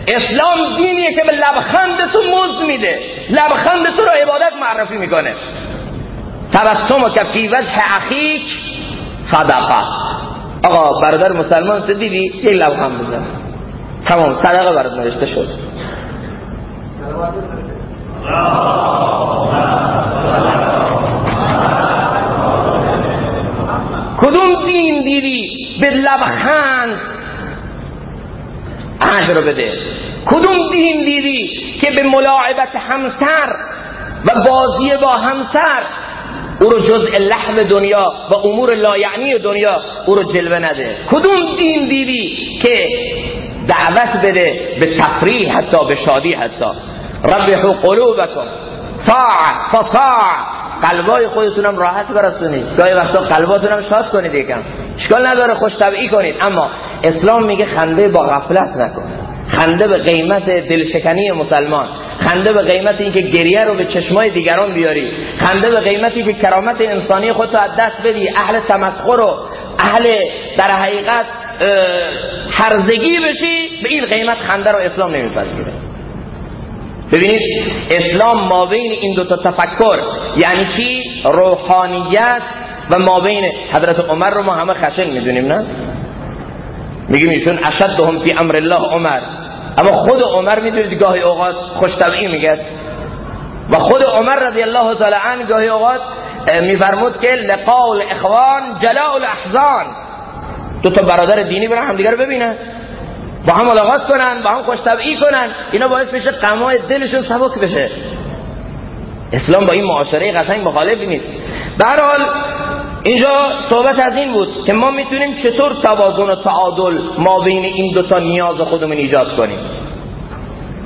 اسلام دینیه که به لبخند تو مزد میده. لبخند تو رو عبادت معرفی می‌کنه. تبسم و کفی وجه اخیک صدقه. آقا برادر مسلمان تو دیدی؟ یک لبخند بزن. تمام صدقه برات نوشته شد. کدوم دین دیدی به لبخند رو بده؟ کدوم دین دیدی که به ملاعبت همسر و بازی با همسر او رو جزء لحم دنیا و امور لایعنی دنیا او رو جلوه نده؟ کدوم دین دیدی که دعوت بده به تفریح حتی به شادی حتی؟ ربحو قلوبکم ساع فساع قلبای خودتونم راحت برسونید. گاهی وقتا قلباتونم شاد کنید یکم. اشکال نداره خوش طبعی کنید. اما اسلام میگه خنده با غفلت نکن. خنده به قیمت دلشکنی مسلمان. خنده به قیمت اینکه گریه رو به چشمای دیگران بیاری. خنده به قیمتی که کرامت انسانی خودتو از دست بدی. اهل تمسخر رو اهل در حقیقت هرزگی بشی به این قیمت خنده رو اسلام نمیپذیره. ببینید اسلام ما بین این دو تا تفکر یعنی چی؟ روحانیت و ما بین حضرت عمر رو ما همه خشن می‌دونیم نه؟ میگیم ایشون اشدهم فی امر الله عمر. اما خود عمر می‌دونید گاهی اوقات خوش طبعی میگه. و خود عمر رضی الله تعالی عنه گاهی اوقات میفرمود که لقاء الاخوان جلاء الاحزان. دو تا برادر دینی برن همدیگه رو ببینن با هم ملاقات کنن با هم خوش طبعی کنن. اینا باعث میشه غمای دلشون سبک بشه. اسلام با این معاشره قشنگ مخالف نیست. به حال اینجا صحبت از این بود که ما می‌تونیم چطور توازن و تعادل ما بین این دو تا نیاز خودمون ایجاد کنیم.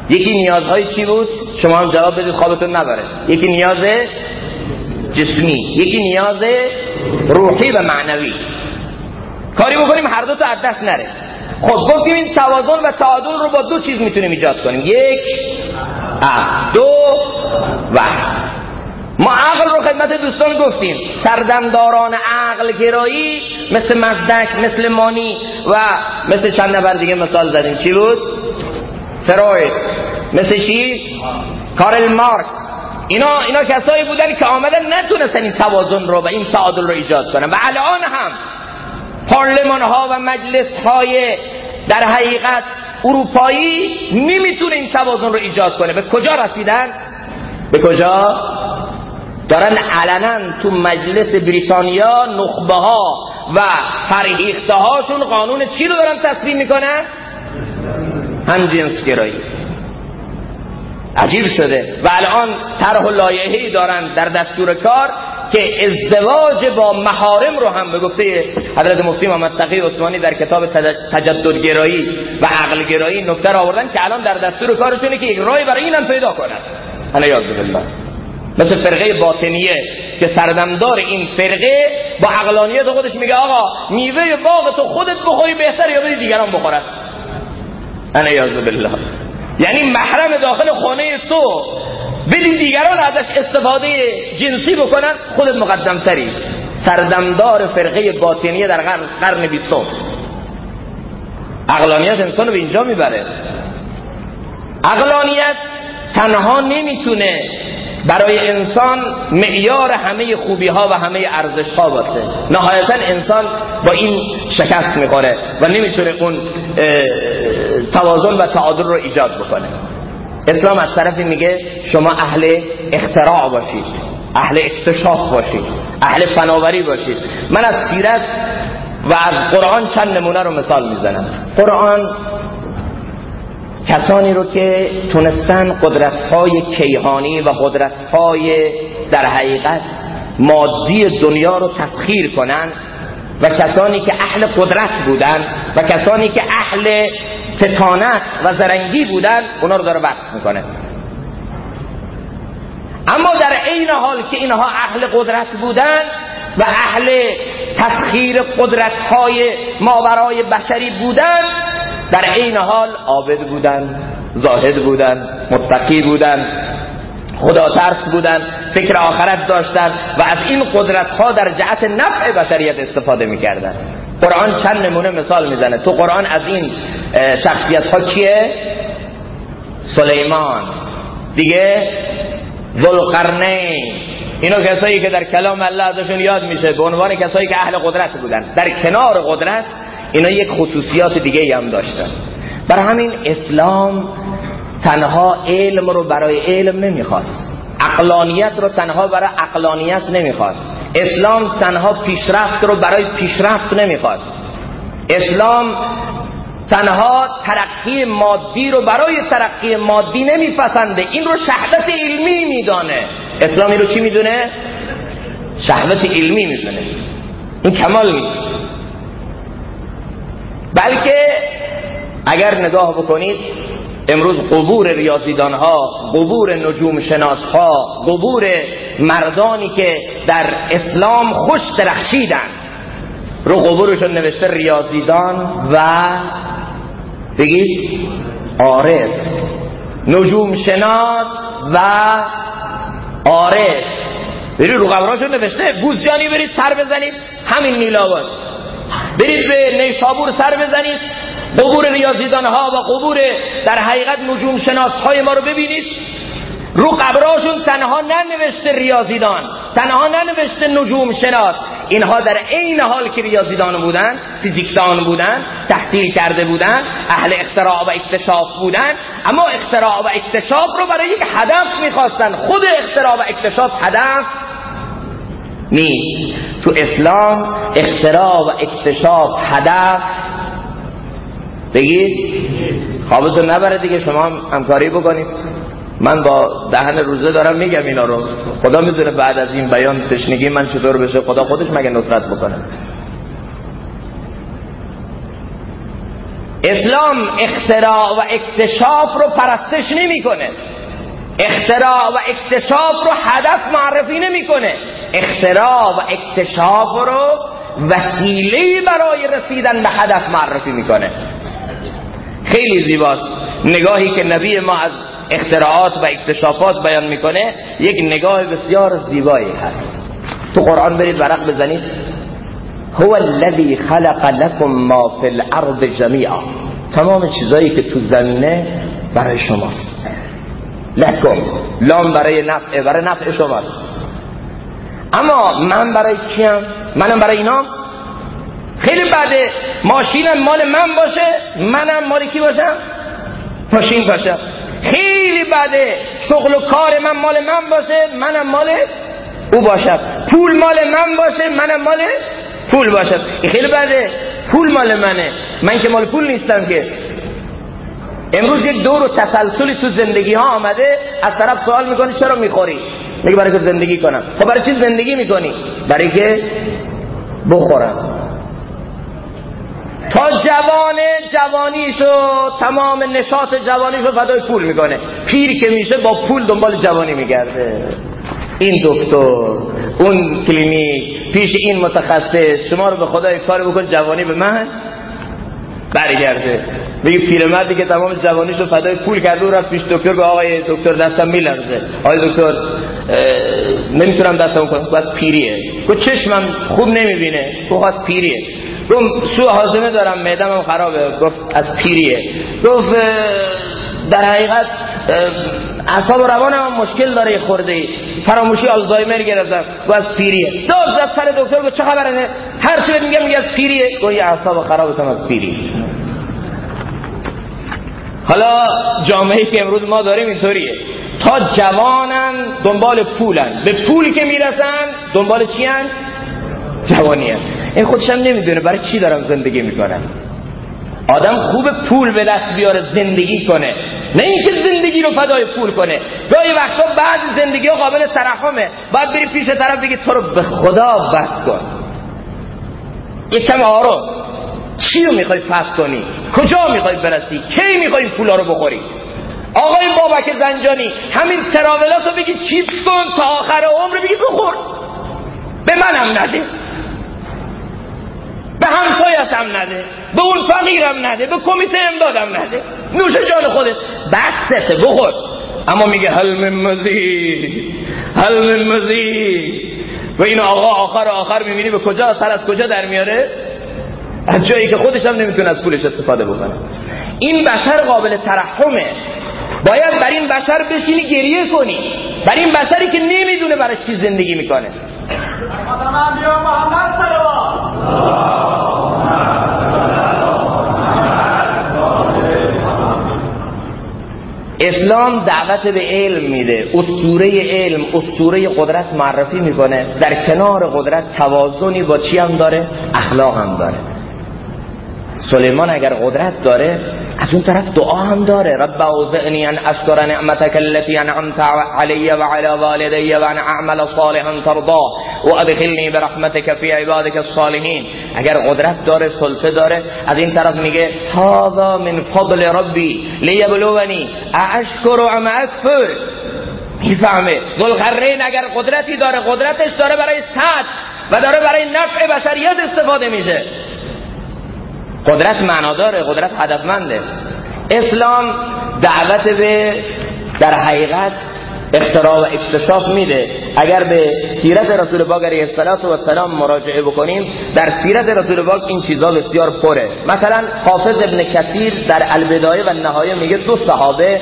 یکی نیازهای چی بود؟ شما هم جواب بدید خوابتون نبره. یکی نیاز جسمی یکی نیاز روحی و معنوی. کاری بکنیم هر دو تا از دست نره. خب گفتیم این توازن و تعادل رو با دو چیز می‌تونیم ایجاد کنیم. یک دو و ما عقل رو خدمت دوستان گفتیم. سردمداران عقل گرایی مثل مزدک مثل مانی و مثل چند نفر دیگه مثال زدیم. چی بود؟ فروید. مثل چی؟ کارل مارک اینا اینا کسایی بودن که آمدن نتونستن این توازن رو و این تعادل رو ایجاد کنن. و الان هم پارلمان ها و مجلس های در حقیقت اروپایی نمی‌تونه این توازن رو ایجاد کنه به کجا رسیدن؟ به کجا؟ دارن علنا تو مجلس بریتانیا نخبه ها و فرهیخته هاشون قانون چی رو دارن تصویم می‌کنن؟ هم جنس گرایی عجیب شده و الان طرح و لایحه‌ای دارن در دستور کار که ازدواج با محارم رو هم به گفته حضرت مفتی محمد تقی عثمانی در کتاب تجددگرایی و عقلگرایی نکته آوردن که الان در دستور کارشونه که یک رای برای اینم پیدا کنن انا یاد بالله. مثل فرقه باطنیه که سردمدار این فرقه با عقلانیت خودش میگه آقا میوه باغ تو خودت بخوری بهتر یا بدی دیگران بخورن. انا یاد بالله. یعنی محرم داخل خانه تو بدی دیگران ازش استفاده جنسی بکنن خودت مقدم تری سردمدار فرقه باطنیه در قرن, بیستم. اقلانیت انسان رو به اینجا می‌بره. اقلانیت تنها نمی‌تونه برای انسان معیار همه خوبی ها و همه ارزش ها باشه. نهایتا انسان با این شکست می‌خوره و نمی‌تونه اون توازن و تعادل رو ایجاد بکنه. اسلام از طرفی میگه شما اهل اختراع باشید اهل اکتشاف باشید اهل فناوری باشید. من از سیرت و از قرآن چند نمونه رو مثال می‌زنم. قرآن کسانی رو که تونستن قدرت های کیهانی و قدرت های در حقیقت مادی دنیا رو تسخیر کنن و کسانی که اهل قدرت بودن و کسانی که اهل فتانت و زرنگی بودن اونا رو داره بحث می‌کنه. اما در عین حال که اینها اهل قدرت بودن و اهل تسخیر قدرت های ماورای بشری بودن در عین حال عابد بودن زاهد بودن متقی بودن خدا ترس بودن فکر آخرت داشتن و از این قدرت ها در جهت نفع بشریت استفاده می‌کردن. قرآن چند نمونه مثال می‌زنه. تو قرآن از این شخصیت ها کیه؟ سلیمان. دیگه ذوالقرنین. اینو کسایی که در کلام الله ازشون یاد میشه به عنوان کسایی که اهل قدرت بودن. در کنار قدرت اینا یک خصوصیات دیگه هم داشتن. برای همین اسلام تنها علم رو برای علم نمی‌خواد اقلانیت رو تنها برای اقلانیت نمی‌خواد اسلام تنها پیشرفت رو برای پیشرفت نمی‌خواد اسلام تنها ترقی مادی رو برای ترقی مادی نمیپسنده. این رو شهوت علمی میدانه. اسلامی رو چی می‌دونه؟ شهوت علمی می‌دونه. این کمال می‌دونه بلکه اگر نگاه بکنید امروز قبور ریاضیدان ها قبور نجوم شناس ها قبور مردانی که در اسلام خوش درخشیدن رو قبورشون نوشته ریاضیدان و بگید عارف. نجوم شناس و عارف. برید رو قبراشون نوشته بوزجانی برید سر بزنید. همین نیلاوان برید به نیشابور سر بزنید. قبور ریاضیدان ها و قبور در حقیقت نجوم شناس های ما رو ببینید. رو قبراشون تنها ننوشته ریاضیدان تنها ننوشته نجوم شناس اینها در عین حال که ریاضیدان بودن فیزیکدان بودن تحصیل کرده بودن اهل اختراع و اکتشاف بودن. اما اختراع و اکتشاف رو برای یک هدف می‌خواستن. خود اختراع و اکتشاف هدف نیست. تو اسلام اختراع و اکتشاف هدف بگید؟ خوابتون نبره دیگه شما هم همکاری بکنید. من با دهن روزه دارم میگم اینا رو. خدا می‌دونه بعد از این بیان تشنگی من چطور بشه خدا خودش مگه نصرت بکنه. اسلام اختراع و اکتشاف رو پرستش نمی‌کنه. اختراع و اکتشاف رو هدف معرفی نمی‌کنه. اختراع و اکتشاف رو وسیله برای رسیدن به هدف معرفی می‌کنه. خیلی زیباست. نگاهی که نبی ما از اختراعات و اکتشافات بیان می‌کنه یک نگاه بسیار زیبایی هست. تو قرآن برید ورق بزنید. هو الذي خلق لكم ما في الارض جميعا تمام چیزایی که تو زمینه برای شماست. لکم. لام برای نفع برای نفع شماست. اما من برای کیم منم برای اینام خیلی بعده ماشینم مال من باشه منم مال کی باشم ماشین باشم خیلی بعده شغل و کار من مال من باشه منم مال او باشم پول مال من باشه منم مال پول باشم خیلی بعده پول مال منه. من که مال پول نیستم که. امروز یک دور و تسلسلی تو زندگی ها آمده. از طرف سوال می‌کنی چرا می‌خوری؟ میگه برای که زندگی کنم؟ خب برای چی زندگی می‌کنی؟ برای که بخورم. تا جوان جوانیشو تمام نشاط جوانیشو فدای پول می‌کنه پیر که میشه با پول دنبال جوانی میگرده. این دکتر اون کلینیک پیش این متخصص شما رو به خدای کار بکن جوانی به من برگرده. بگی پیرمردی که تمام جوانیشو فدای پول کرده رفت پیش دکتر به آقای دکتر دستم میلرزه. آقای دکتر نمی‌تونم دستم کنم بس پیریه. گفت چشمم خوب نمی‌بینه. گفت پیریه. گفت سو حازمه دارم میدم هم خرابه. گفت از پیریه. گفت در حقیقت اعصاب روان هم مشکل داره خورده فراموشی آلزایمر گرفتم. گفت از پیریه. دو زد سر دکتر گفت چه خبره؟ هر چی میگم میگه از پیریه. گفت اعصاب خرابتم از پیری حالا جامعه که امروز ما داریم اینطوریه. تا جوانن دنبال پولن. به پول که می‌رسن دنبال چی هن؟ جوانی هن. این خودشم نمی‌دونه برای چی دارم زندگی می‌کنم. آدم خوب پول به دست بیاره زندگی کنه. نه اینکه زندگی رو فدای پول کنه. گاهی وقتا بعد زندگی ها قابل ترحمه. باید بری پیش طرف بگی تو رو به خدا بس کن. یک کم آروم چی رو می‌خوای فس کنی؟ کجا می‌خوای برسی؟ کی می‌خوای پولا رو بخوری؟ آقای بابک زنجانی همین تراولات رو بگی چیپس کن تا آخر عمر بگی بخور. به منم نده. همسایت هم نده به اون فقیرم نده به کمیته امدادم نده نوش جان خودت. بسته بخور. اما میگه هل من مزید هل من مزید. و این آقا آخر آخر می‌بینی به کجا سر از کجا در میاره؟ از جایی که خودش هم نمی‌تونه از پولش استفاده بکنه. این بشر قابل ترحمه. باید بر این بشر بشینی گریه کنی. بر این بشری که نمی‌دونه برای چی زندگی می‌کنه. اسلام دعوت به علم میده. اسطوره علم اسطوره قدرت معرفی می‌کنه. در کنار قدرت توازنی با چی هم داره؟ اخلاق هم داره. سلیمان اگر قدرت داره از اون طرف دعا هم داره. رب اوزعنی ان اشکر نعمتك التي انعمت علی و علی والدی و ان اعمل صالحا ترضا و ادخلنی برحمتك فی عبادك الصالحین. اگر قدرت داره سلطه داره از این طرف میگه هذا من فضل ربی لیبلونی اشکر ام اکفر می‌فهمه. ذوالقرنین اگر قدرتی داره قدرتش داره برای صد و داره برای نفع بشریت استفاده میشه. قدرت معناداره قدرت هدفمنده. اسلام دعوت به در حقیقت اختراع و اکتشاف میده. اگر به سیرت رسول باگ علیه السلام مراجعه بکنیم در سیرت رسول باگ این چیزا بسیار پره. مثلا حافظ ابن کثیر در البدایه و نهایه میگه دو صحابه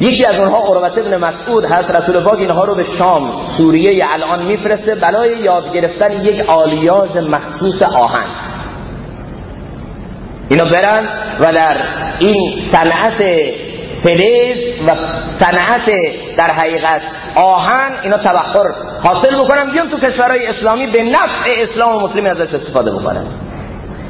یکی از اونها قروت ابن مسعود هست رسول پاک اینها رو به شام سوریه الان میفرسته برای یاد گرفتن یک آلیاژ مخصوص آهن. اینا برن و در این صنعت فلز و صنعت در حقیقت آهن اینا تبخور حاصل بکنن بیان تو کشورهای اسلامی به نفع اسلام و مسلمی ازش استفاده بکنن.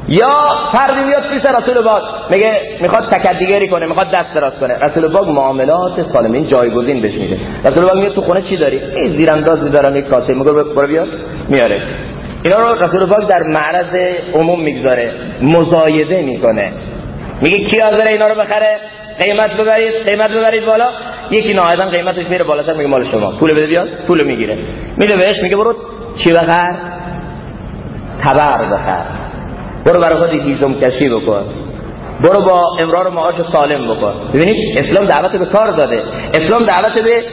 یا فردی میاد پیش رسول باگ. میگه می‌خواد تکدیگری کنه می‌خواد دست دراز کنه. رسول باگ معاملات سالمین جایگزین بهش میده. رسول باگ میاد تو خونه چی داری؟ این زیرانداز دارم یک کاسه. میگه برو بیاد میاره. اینا رو رسول باگ در معرض عموم می‌گذاره. مزایده می‌کنه. میگه کی حاضر اینا رو بخره؟ قیمت ببرید قیمت ببرید بالا. یکی نهایتا قیمتش میره بالاتر میگه مال شما. پول بده بیاد پول می‌گیره. میده بهش میگه برو چی بخر؟ تبر بخر. برو برای خودی هیزم کشی بکن. برو با امرار معاش سالم بکن. ببینید اسلام دعوت به کار داده. اسلام دعوت به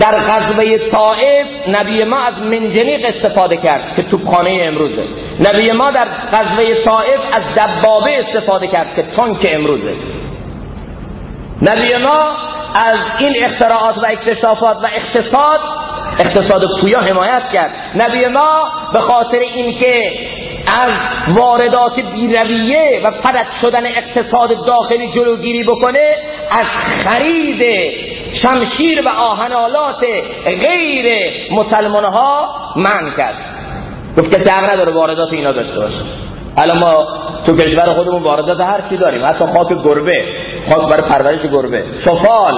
در غزوه طائف نبی ما از منجنیق استفاده کرد که توپخانه امروزه. نبی ما در غزوه طائف از دبابه استفاده کرد که تانک امروزه. نبی ما از این اختراعات و اکتشافات و اقتصاد اقتصاد پویا حمایت کرد. نبی ما به خاطر اینکه از واردات بیرویه و فلج شدن اقتصاد داخلی جلوگیری بکنه از خرید شمشیر و آهنالات غیر مسلمان ها من کرد. گفت که حق نداره واردات اینا داشته باشه. الان ما تو کشور خودمون واردات هر چی داریم حتی خاک گربه خاک برای پرورش گربه. سفال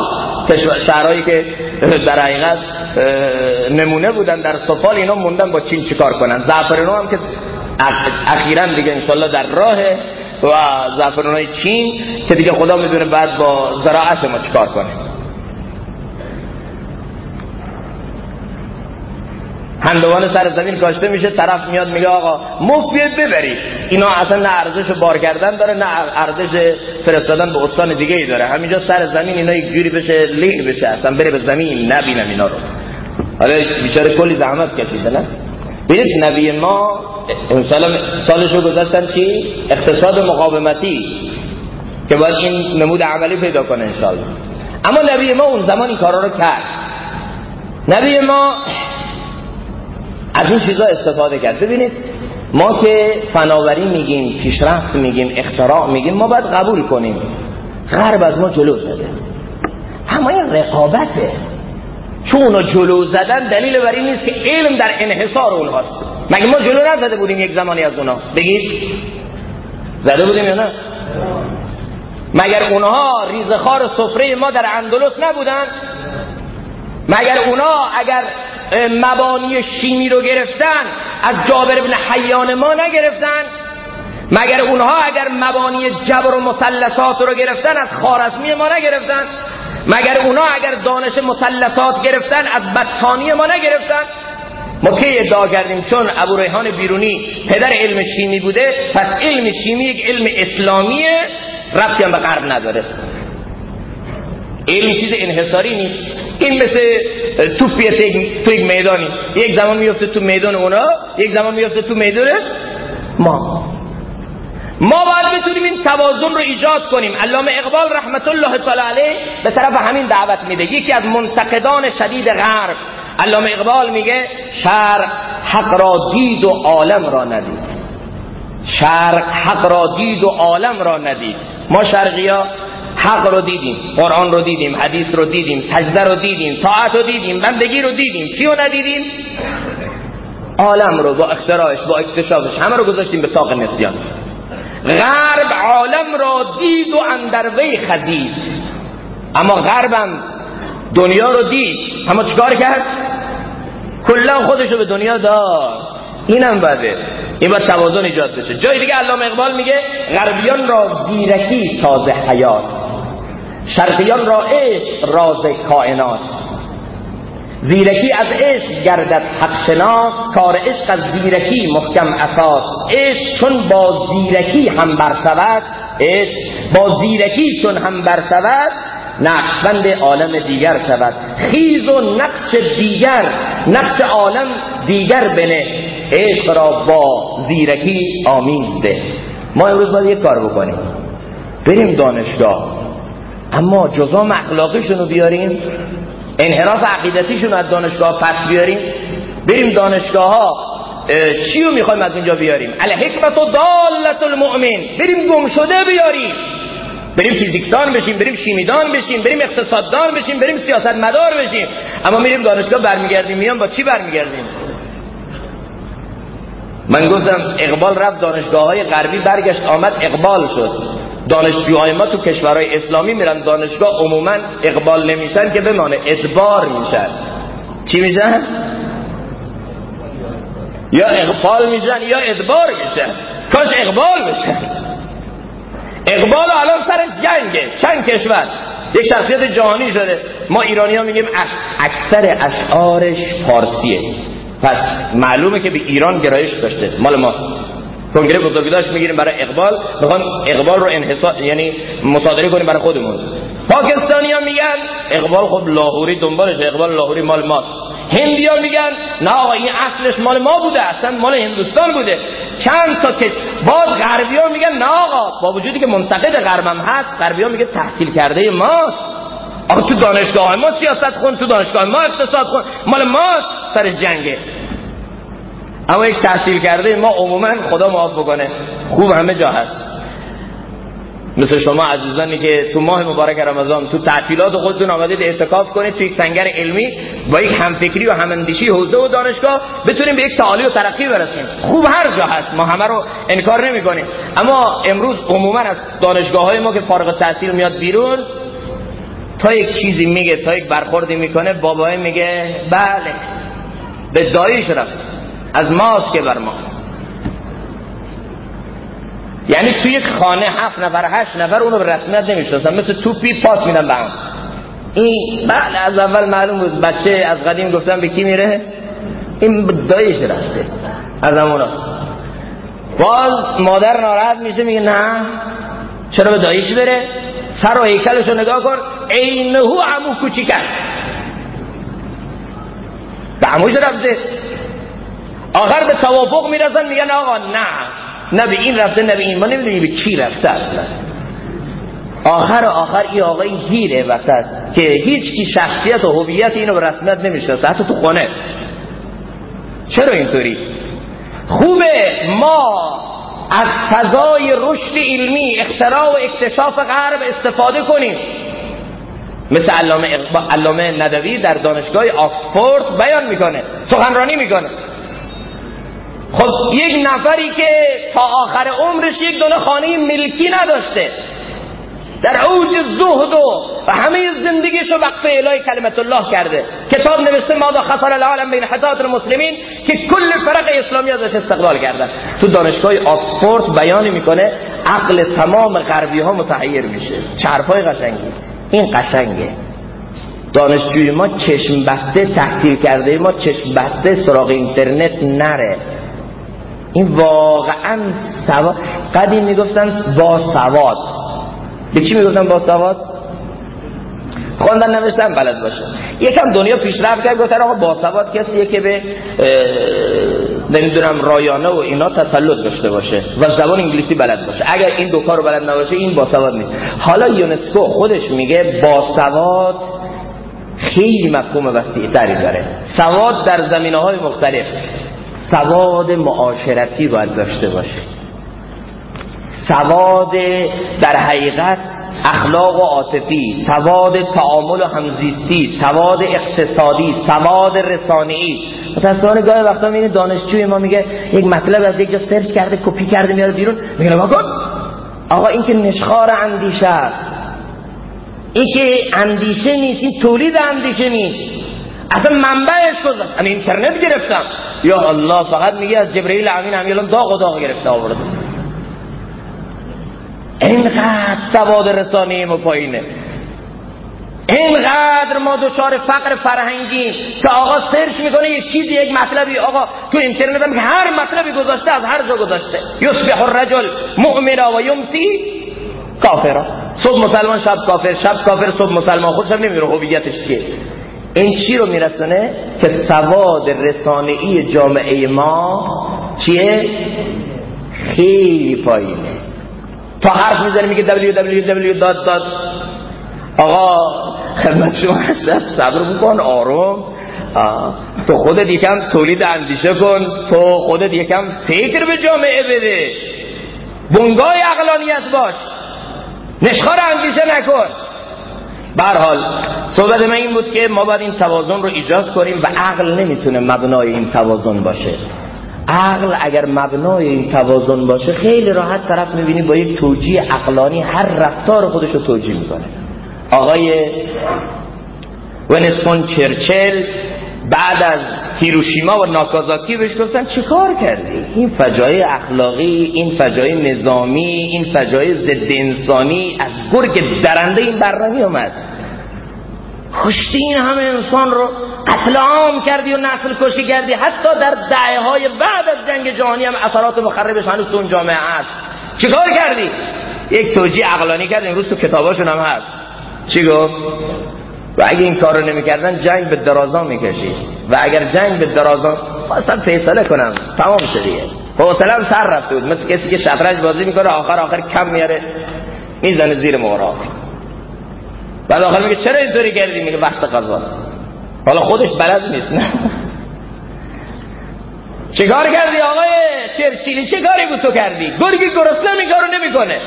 شهرهایی که در حقیقت نمونه بودن در سفال اینا موندن با چین چیکار کنن. زعفرانو هم که اخیرا دیگه انشالله در راه و زعفرانای چین که دیگه خدا می‌دونه بعد با زراعت ما چیکار کنه هندوان سر زمین کاشته میشه طرف میاد میگه آقا مفت ببرید اینا اصلا نه ارزش بار کردن داره نه ارزش فرستادن به استان دیگه ای داره. همینجا سر زمین اینا یک جوری بشه لیل بشه اصلا بره به زمین نبینم اینا رو. حالا بیچاره کلی زحمت کشیده نه؟ ببینید نبی ما امسال سالشو گذاشتن چی؟ اقتصاد مقاومتی که باید این نمود عملی پیدا کنه انشالله اما نبی ما اون زمان این کارا رو کرد. نبی ما از این چیزا استفاده کرد. ببینید ما که فناوری میگیم پیشرفت میگیم اختراع میگیم ما باید قبول کنیم. غرب از ما جلو زده. این رقابته. چون اونا جلو زدن دلیل بر این نیست که علم در انحصار اونهاست. مگه ما جلو نزده بودیم یک زمانی از اونا؟ بگید. زده بودیم یا نه؟ مگر اونها ریزخار سفره ما در اندلس نبودن؟ مگر اونا اگر مبانی شیمی رو گرفتن از جابر ابن حیان ما نگرفتن؟ مگر اونها اگر مبانی جبر و مثلثات رو گرفتن از خارزمی ما نگرفتن؟ مگر اونا اگر دانش مثلثات گرفتن از بطانی ما نگرفتن؟ ما کی ادعا کردیم؟ چون ابو ریحان بیرونی پدر علم شیمی بوده پس علم شیمی یک علم اسلامیه ربطی هم به غرب نداره. علم چیز انحصاری نیست. این مثل توپیه تو یک میدانی. یک زمان میفته تو میدان اونا یک زمان میفته تو میدان ما. ما باید بتونیم این توازن رو ایجاد کنیم. علامه اقبال رحمت الله تعالی علیه به طرف همین دعوت میده. یکی از منتقدان شدید غرب علامه اقبال میگه شرق حق را دید و عالم را ندید. شرق حق را دید و عالم را ندید. ما شرقی ها حق رو دیدیم قرآن رو دیدیم حدیث رو دیدیم سجده رو دیدیم طاعت رو دیدیم بندگی رو دیدیم. چی رو ندیدیم؟ عالم رو با اختراعش با اکتشافش همه رو گذاشتیم به طاق نسیان. غرب عالم را دید و اندروی خدید. اما غربم دنیا رو دید. اما چکار کرد؟ کلا خودش رو به دنیا داد. اینم بده. این باید توازن ایجاد بشه. جای دیگه علامه اقبال میگه غربیان را زیرکی ساز حیات. شرقیان را عشق راز کائنات. زیرکی از عشق گردد حق شناس کار عشق از زیرکی محکم اساس عشق چون با زیرکی هم برسود عشق با زیرکی چون هم برسود نقشبند عالم دیگر شود. خیز و نقش دیگر نقش عالم دیگر بنه. عشق را با زیرکی آمیزده ما امروز باید یک کار بکنیم. بریم دانشگاه. اما جزام اخلاقیشون رو بیاریم. انحراف عقیدتیشون از دانشگاه پس بیاریم. بریم دانشگاه ها چی رو می‌خوایم از اونجا بیاریم؟ الحکمت و دالت المؤمن بریم گم شده بیاریم. بریم فیزیکدان بشیم بریم شیمیدان بشیم بریم اقتصاددان بشیم بریم سیاست مدار بشیم. اما میریم دانشگاه برمیگردیم. میام با چی برمیگردیم؟ من گفتم اقبال رفت دانشگاه های غربی برگشت آمد اقبال شد. دانشجوهای ما تو کشورهای اسلامی میرن دانشگاه عموما اقبال نمیشن که بمانه ادبار میشن. چی میشن؟ یا اقبال میشن یا ادبار میشن. کاش اقبال بشن. اقبال الان سر جنگه چند کشور؟ یک شخصیت جهانی شده. ما ایرانی ها میگیم اکثر اشعارش فارسیه. پس معلومه که به ایران گرایش داشته. مال ماست. کنگره بزرگی داشت می‌گیریم برای اقبال. می‌خوان اقبال رو انحصار یعنی مصادره کنیم برای خودمون. پاکستانی ها میگن اقبال خب لاهوری دنبالش اقبال لاهوری مال ماست. هندی ها میگن نه آقا این اصلش مال ما بوده اصلا مال هندوستان بوده. چند تا که باز غربی ها میگن نه آقا با وجودی که منتقد غربم هست غربی ها میگه تحصیل کرده ماست. آقا تو دانشگاه ما سیاست خون تو دانشگاه ما اقتصاد خون مال ماست سر جنگه اما یک تحصیل کرده ما عموما خدا معاف بکنه. خوب همه جا هست. مثل شما عزیزانی که تو ماه مبارک رمضان تو تعطیلات خودتون آمدید اعتکاف کنید تو یک سنگر علمی با یک همفکری و هماندیشی حوزه و دانشگاه بتونیم به یک تعالی و ترقی برسیم. خوب هر جا هست. ما همه رو انکار نمی کنیم اما امروز عموما از دانشگاه های ما که فارغ تحصیل میاد بیرون تا یک چیزی میگه تا یک برخوردی می‌کنه بابای میگه بله به دایش رفت. از ماست که بر ما. یعنی توی یک خانه هفت نفر هشت نفر اونو به رسمیت نمی‌شناسن. مثل توپی پاس میدن به هم. این بله از اول معلوم بود بچه از قدیم گفتن به کی میره؟ این دایش رفته. از همونا باز مادر ناراحت میشه میگه نه. چرا به دایش بره؟ سر و هیکلشو نگاه کن. اینهو عمو کوچیکن به عموش رفته. آخر به توافق می‌رسن میگن آقا نه. نه به این رفته نه به این. ما نمی‌دونیم به کی رفته اصلا. آخر آخر این آقای گیره وسط که هیچ کی شخصیت و هویت اینو به رسمیت نمی‌شناسه حتی تو خونه چرا اینطوری؟ خوبه ما از فضای رشد علمی اختراع و اکتشاف غرب استفاده کنیم. مثل علامه, علامه ندوی در دانشگاه آکسفورد بیان می‌کنه سخنرانی می‌کنه. خب یک نفری که تا آخر عمرش یک دونه خانه ملکی نداشته. در اوج زهد و همه زندگیش رو وقف الهی کلمت الله کرده. کتاب نوشته ماذا خسر العالم بین حتات المسلمین؟ که کل فرق اسلامی ازش استقبال کردن تو دانشگاه آکسفورد بیانی می‌کنه عقل تمام غربی ها متحیر میشه. چرپای قشنگی. این قشنگه. دانشجوی ما چشم بسته تحصیل کرده ما چشم بسته سراغ اینترنت نره. این واقعا سواد قدیم می‌گفتن با سواد. به چی می‌گفتن با سواد؟ خوندن نوشتن بلد باشه. یکم دنیا پیشرفت کرد گفتن آقا باسواد کسیه که به نمی‌دونم رایانه و اینا تسلط داشته باشه و زبان انگلیسی بلد باشه. اگر این دو کارو بلد نباشه این باسواد نیست. حالا یونسکو خودش میگه باسواد خیلی مفهوم وسیع تری داره. سواد در زمینه های مختلف. سواد معاشرتی باید داشته باشه. سواد در حقیقت اخلاق و عاطفی سواد تعامل و همزیستی سواد اقتصادی سواد رسانه‌ای. متأسفانه گاهی وقتا می‌بینید دانشجوی ما میگه یک مطلب از یک جا سرچ کرده کپی کرده میاره بیرون. میگه نگاه کن. آقا این که نشخار اندیشه است. این که اندیشه نیست این تولید اندیشه نیست. اصلا منبعش کجاست من اینترنت گرفتم. یا الله فقط میگه از جبرئیل امین همین داغ و داغ گرفته آورده. اینقدر سواد رسانه ما پایینه. اینقدر ما دچار فقر فرهنگی که آقا سرچ می‌کنه یک چیزی یک مطلبی. آقا تو اینترنت هم که هر مطلبی گذاشته از هر جا گذاشته. یصبح الرجل مؤمنا و یمسی کافرا. صبح مسلمان شب کافر. شب کافر صبح مسلمان. خودش هم نمیره هویتش چیه. این چی رو میرسونه؟ که سواد رسانه‌ای جامعه ما چیه؟ خیلی پایینه. تا حرف می‌زنه میگه www. آقا خدمت شما هست صبر بکن آروم. تو خودت یکم تولید اندیشه کن. تو خودت یکم فکر به جامعه بده. بنگاه اقلانیت باش. نشخار اندیشه نکن. حال صحبت من این بود که ما باید این توازن رو ایجاد کنیم و عقل نمی‌تونه مبنای این توازن باشه. عقل اگر مبنای این توازن باشه خیلی راحت طرف می‌بینی با یک توجیه عقلانی هر رفتار خودش رو توجیه می‌کنه. آقای ونستون چرچل بعد از هیروشیما و ناکازاکی بهش گفتن چه کار کردی؟ این فجایع اخلاقی این فجایع نظامی این فجایع ضد انسانی از گرگ درنده این برنامه اومد. کشتی این همه انسان رو قتل عام کردی و نسل کشی کردی. حتی در دعه های بعد از جنگ جهانی هم اثرات مخربش هنوز تو اون جامعه هست. چیکار کردی؟ یک توجیه عقلانی کرد روز تو کتاباشون هم هست. چی گفت؟ و اگه این کار رو نمی‌کردن جنگ به درازا می‌کشید. و اگر جنگ به درازا اصلا فیصله کنم. تمام شدیه حوصلم سر رفته بود. مثل کسی که شطرنج بازی می‌کنه آخر آخر کم میاره می‌زنه زیر مهراب بعد آخر میگه چرا اینطوری کردی؟ میگه وقت قضاست حالا خودش بلد نیست. نه. چه کار کردی آقای چرچیلی چه کاری بود تو کردی؟ گرگی گرسنه می کارو نمی‌کنه.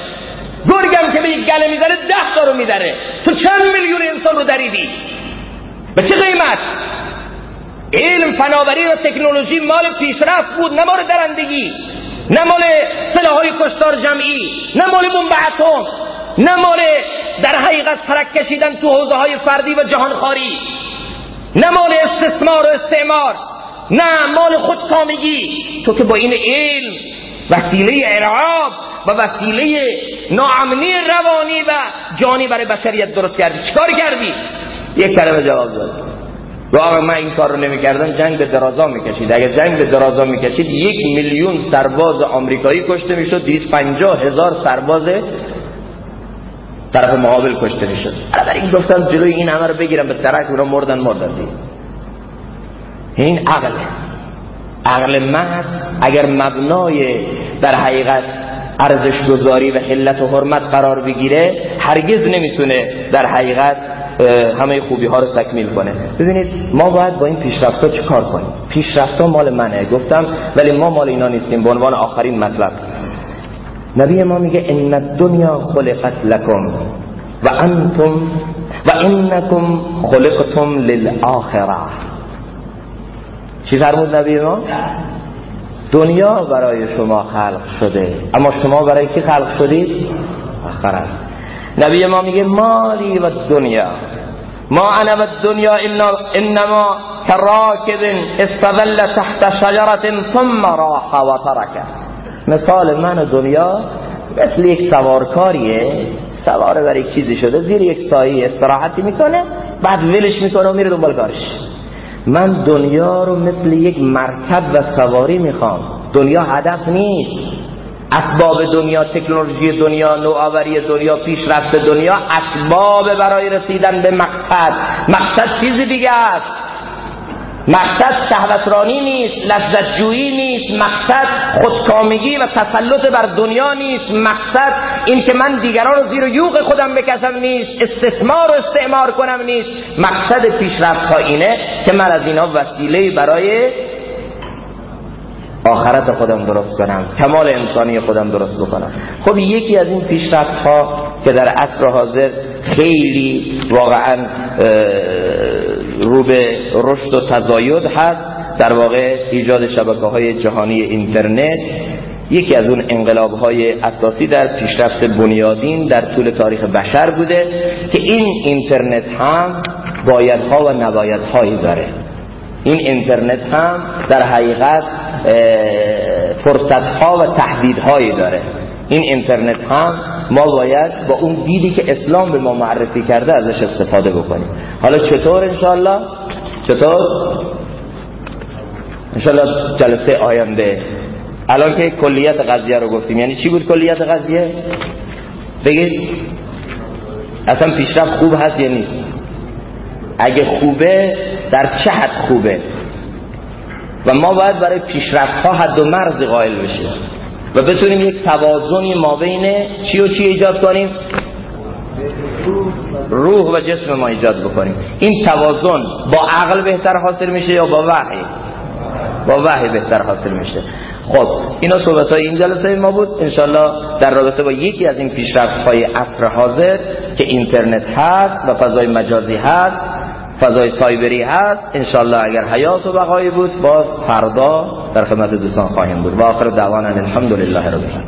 گرگم که به یک گله می‌زنه ده تا رو میدره تو چند میلیون انسان رو دریدی؟ به چه قیمت؟ علم فناوری و تکنولوژی مال پیشرفت بود نه مال درندگی نه مال سلاحهای کشتار جمعی نه مال بمب اتم نه مال در حقیقت فرک کشیدن تو حوزه های فردی و جهانخواری نه مال استثمار و استعمار نه مال خودکامگی. تو که با این علم وسیله ارعاب و وسیله ناامنی روانی و جانی برای بشریت درست کردی. چیکار کردی؟ یک کلمه جواب داد. و من این کار رو نمی کردم جنگ به درازا می‌کشید. اگر جنگ به درازا می‌کشید یک میلیون سرباز آمریکایی کشته می‌شد. 250 هزار سرباز طرف مقابل کشته می‌شد. برای این گفتم جلوی این همه رو بگیرم به ترک اونا مردن مردن دی این عقله. عقل محض اگر مبنای در حقیقت ارزش گذاری و حلت و حرمت قرار بگیره هرگز نمی‌تونه در حقیقت همه خوبی ها رو تکمیل کنه. ببینید ما باید با این پیشرفت ها چه کار کنیم؟ پیشرفت ها مال منه گفتم ولی ما مال اینا نیستیم به عنوان آخرین مطلب. نبی ما میگه ان الدنیا خلقت لكم و انتم و انکم خلقتم للآخره چی فرمود نبی ما دنیا برای شما خلق شده. اما شما برای کی خلق شدید؟ آخرت. نبی ما میگه مالی و دنیا. ما انا و دنیا انما كراكب استظل تحت شجرة ثم راح و ترکه مثال من و دنیا مثل یک سوارکاریه. سواره بر یک چیزی شده زیر یک سایه استراحتی می‌کنه بعد ولش می‌کنه و میره دنبال کارش. من دنیا رو مثل یک مرکب و سواری می‌خوام. دنیا هدف نیست. اسباب دنیا تکنولوژی دنیا نوآوری دنیا پیشرفت دنیا اسباب برای رسیدن به مقصد. مقصد چیزی دیگه است. مقصد شهوترانی نیست لذت جویی نیست مقصد خودکامگی و تسلط بر دنیا نیست. مقصد این که من دیگران رو زیر یوغ خودم بکشم نیست. استثمار و استعمار کنم نیست. مقصد پیشرفت ها اینه که من از اینا وسیله برای آخرت خودم درست کنم. کمال انسانی خودم درست بکنم. خب یکی از این پیشرفت ها که در عصر حاضر خیلی واقعا رو به رشد و تزاید هست. در واقع ایجاد شبکه های جهانی اینترنت یکی از اون انقلاب های اساسی در پیشرفت بنیادین در طول تاریخ بشر بوده که این اینترنت هم بایدها و نبایدهایی داره. این اینترنت هم در حقیقت فرصتها و تهدیدهایی داره. این اینترنت هم ما باید با اون دیدی که اسلام به ما معرفی کرده ازش استفاده بکنیم. حالا چطور انشالله چطور؟ انشالله جلسه آینده. الان که کلیت قضیه رو گفتیم. یعنی چی بود کلیت قضیه؟ بگید. اصلا پیشرفت خوب هست یا نیست؟ اگه خوبه در چه حد خوبه؟ و ما باید برای پیشرفت ها حد و مرز قائل بشیم. و بتونیم یک توازنی ما بین چی و چی ایجاد کنیم؟ روح و جسم ما ایجاد بکنیم. این توازن با عقل بهتر حاصل میشه یا با وحی؟ با وحی بهتر حاصل میشه. خب اینا صحبت های این جلسه ما بود. انشالله در رابطه با یکی از این پیشرفت های عصر حاضر که اینترنت هست و فضای مجازی هست فضای سایبری هست انشالله اگر حیات و بقایی بود باز فردا در خدمت دوستان خواهیم بود. و آخر دعوانا الحمدلله رب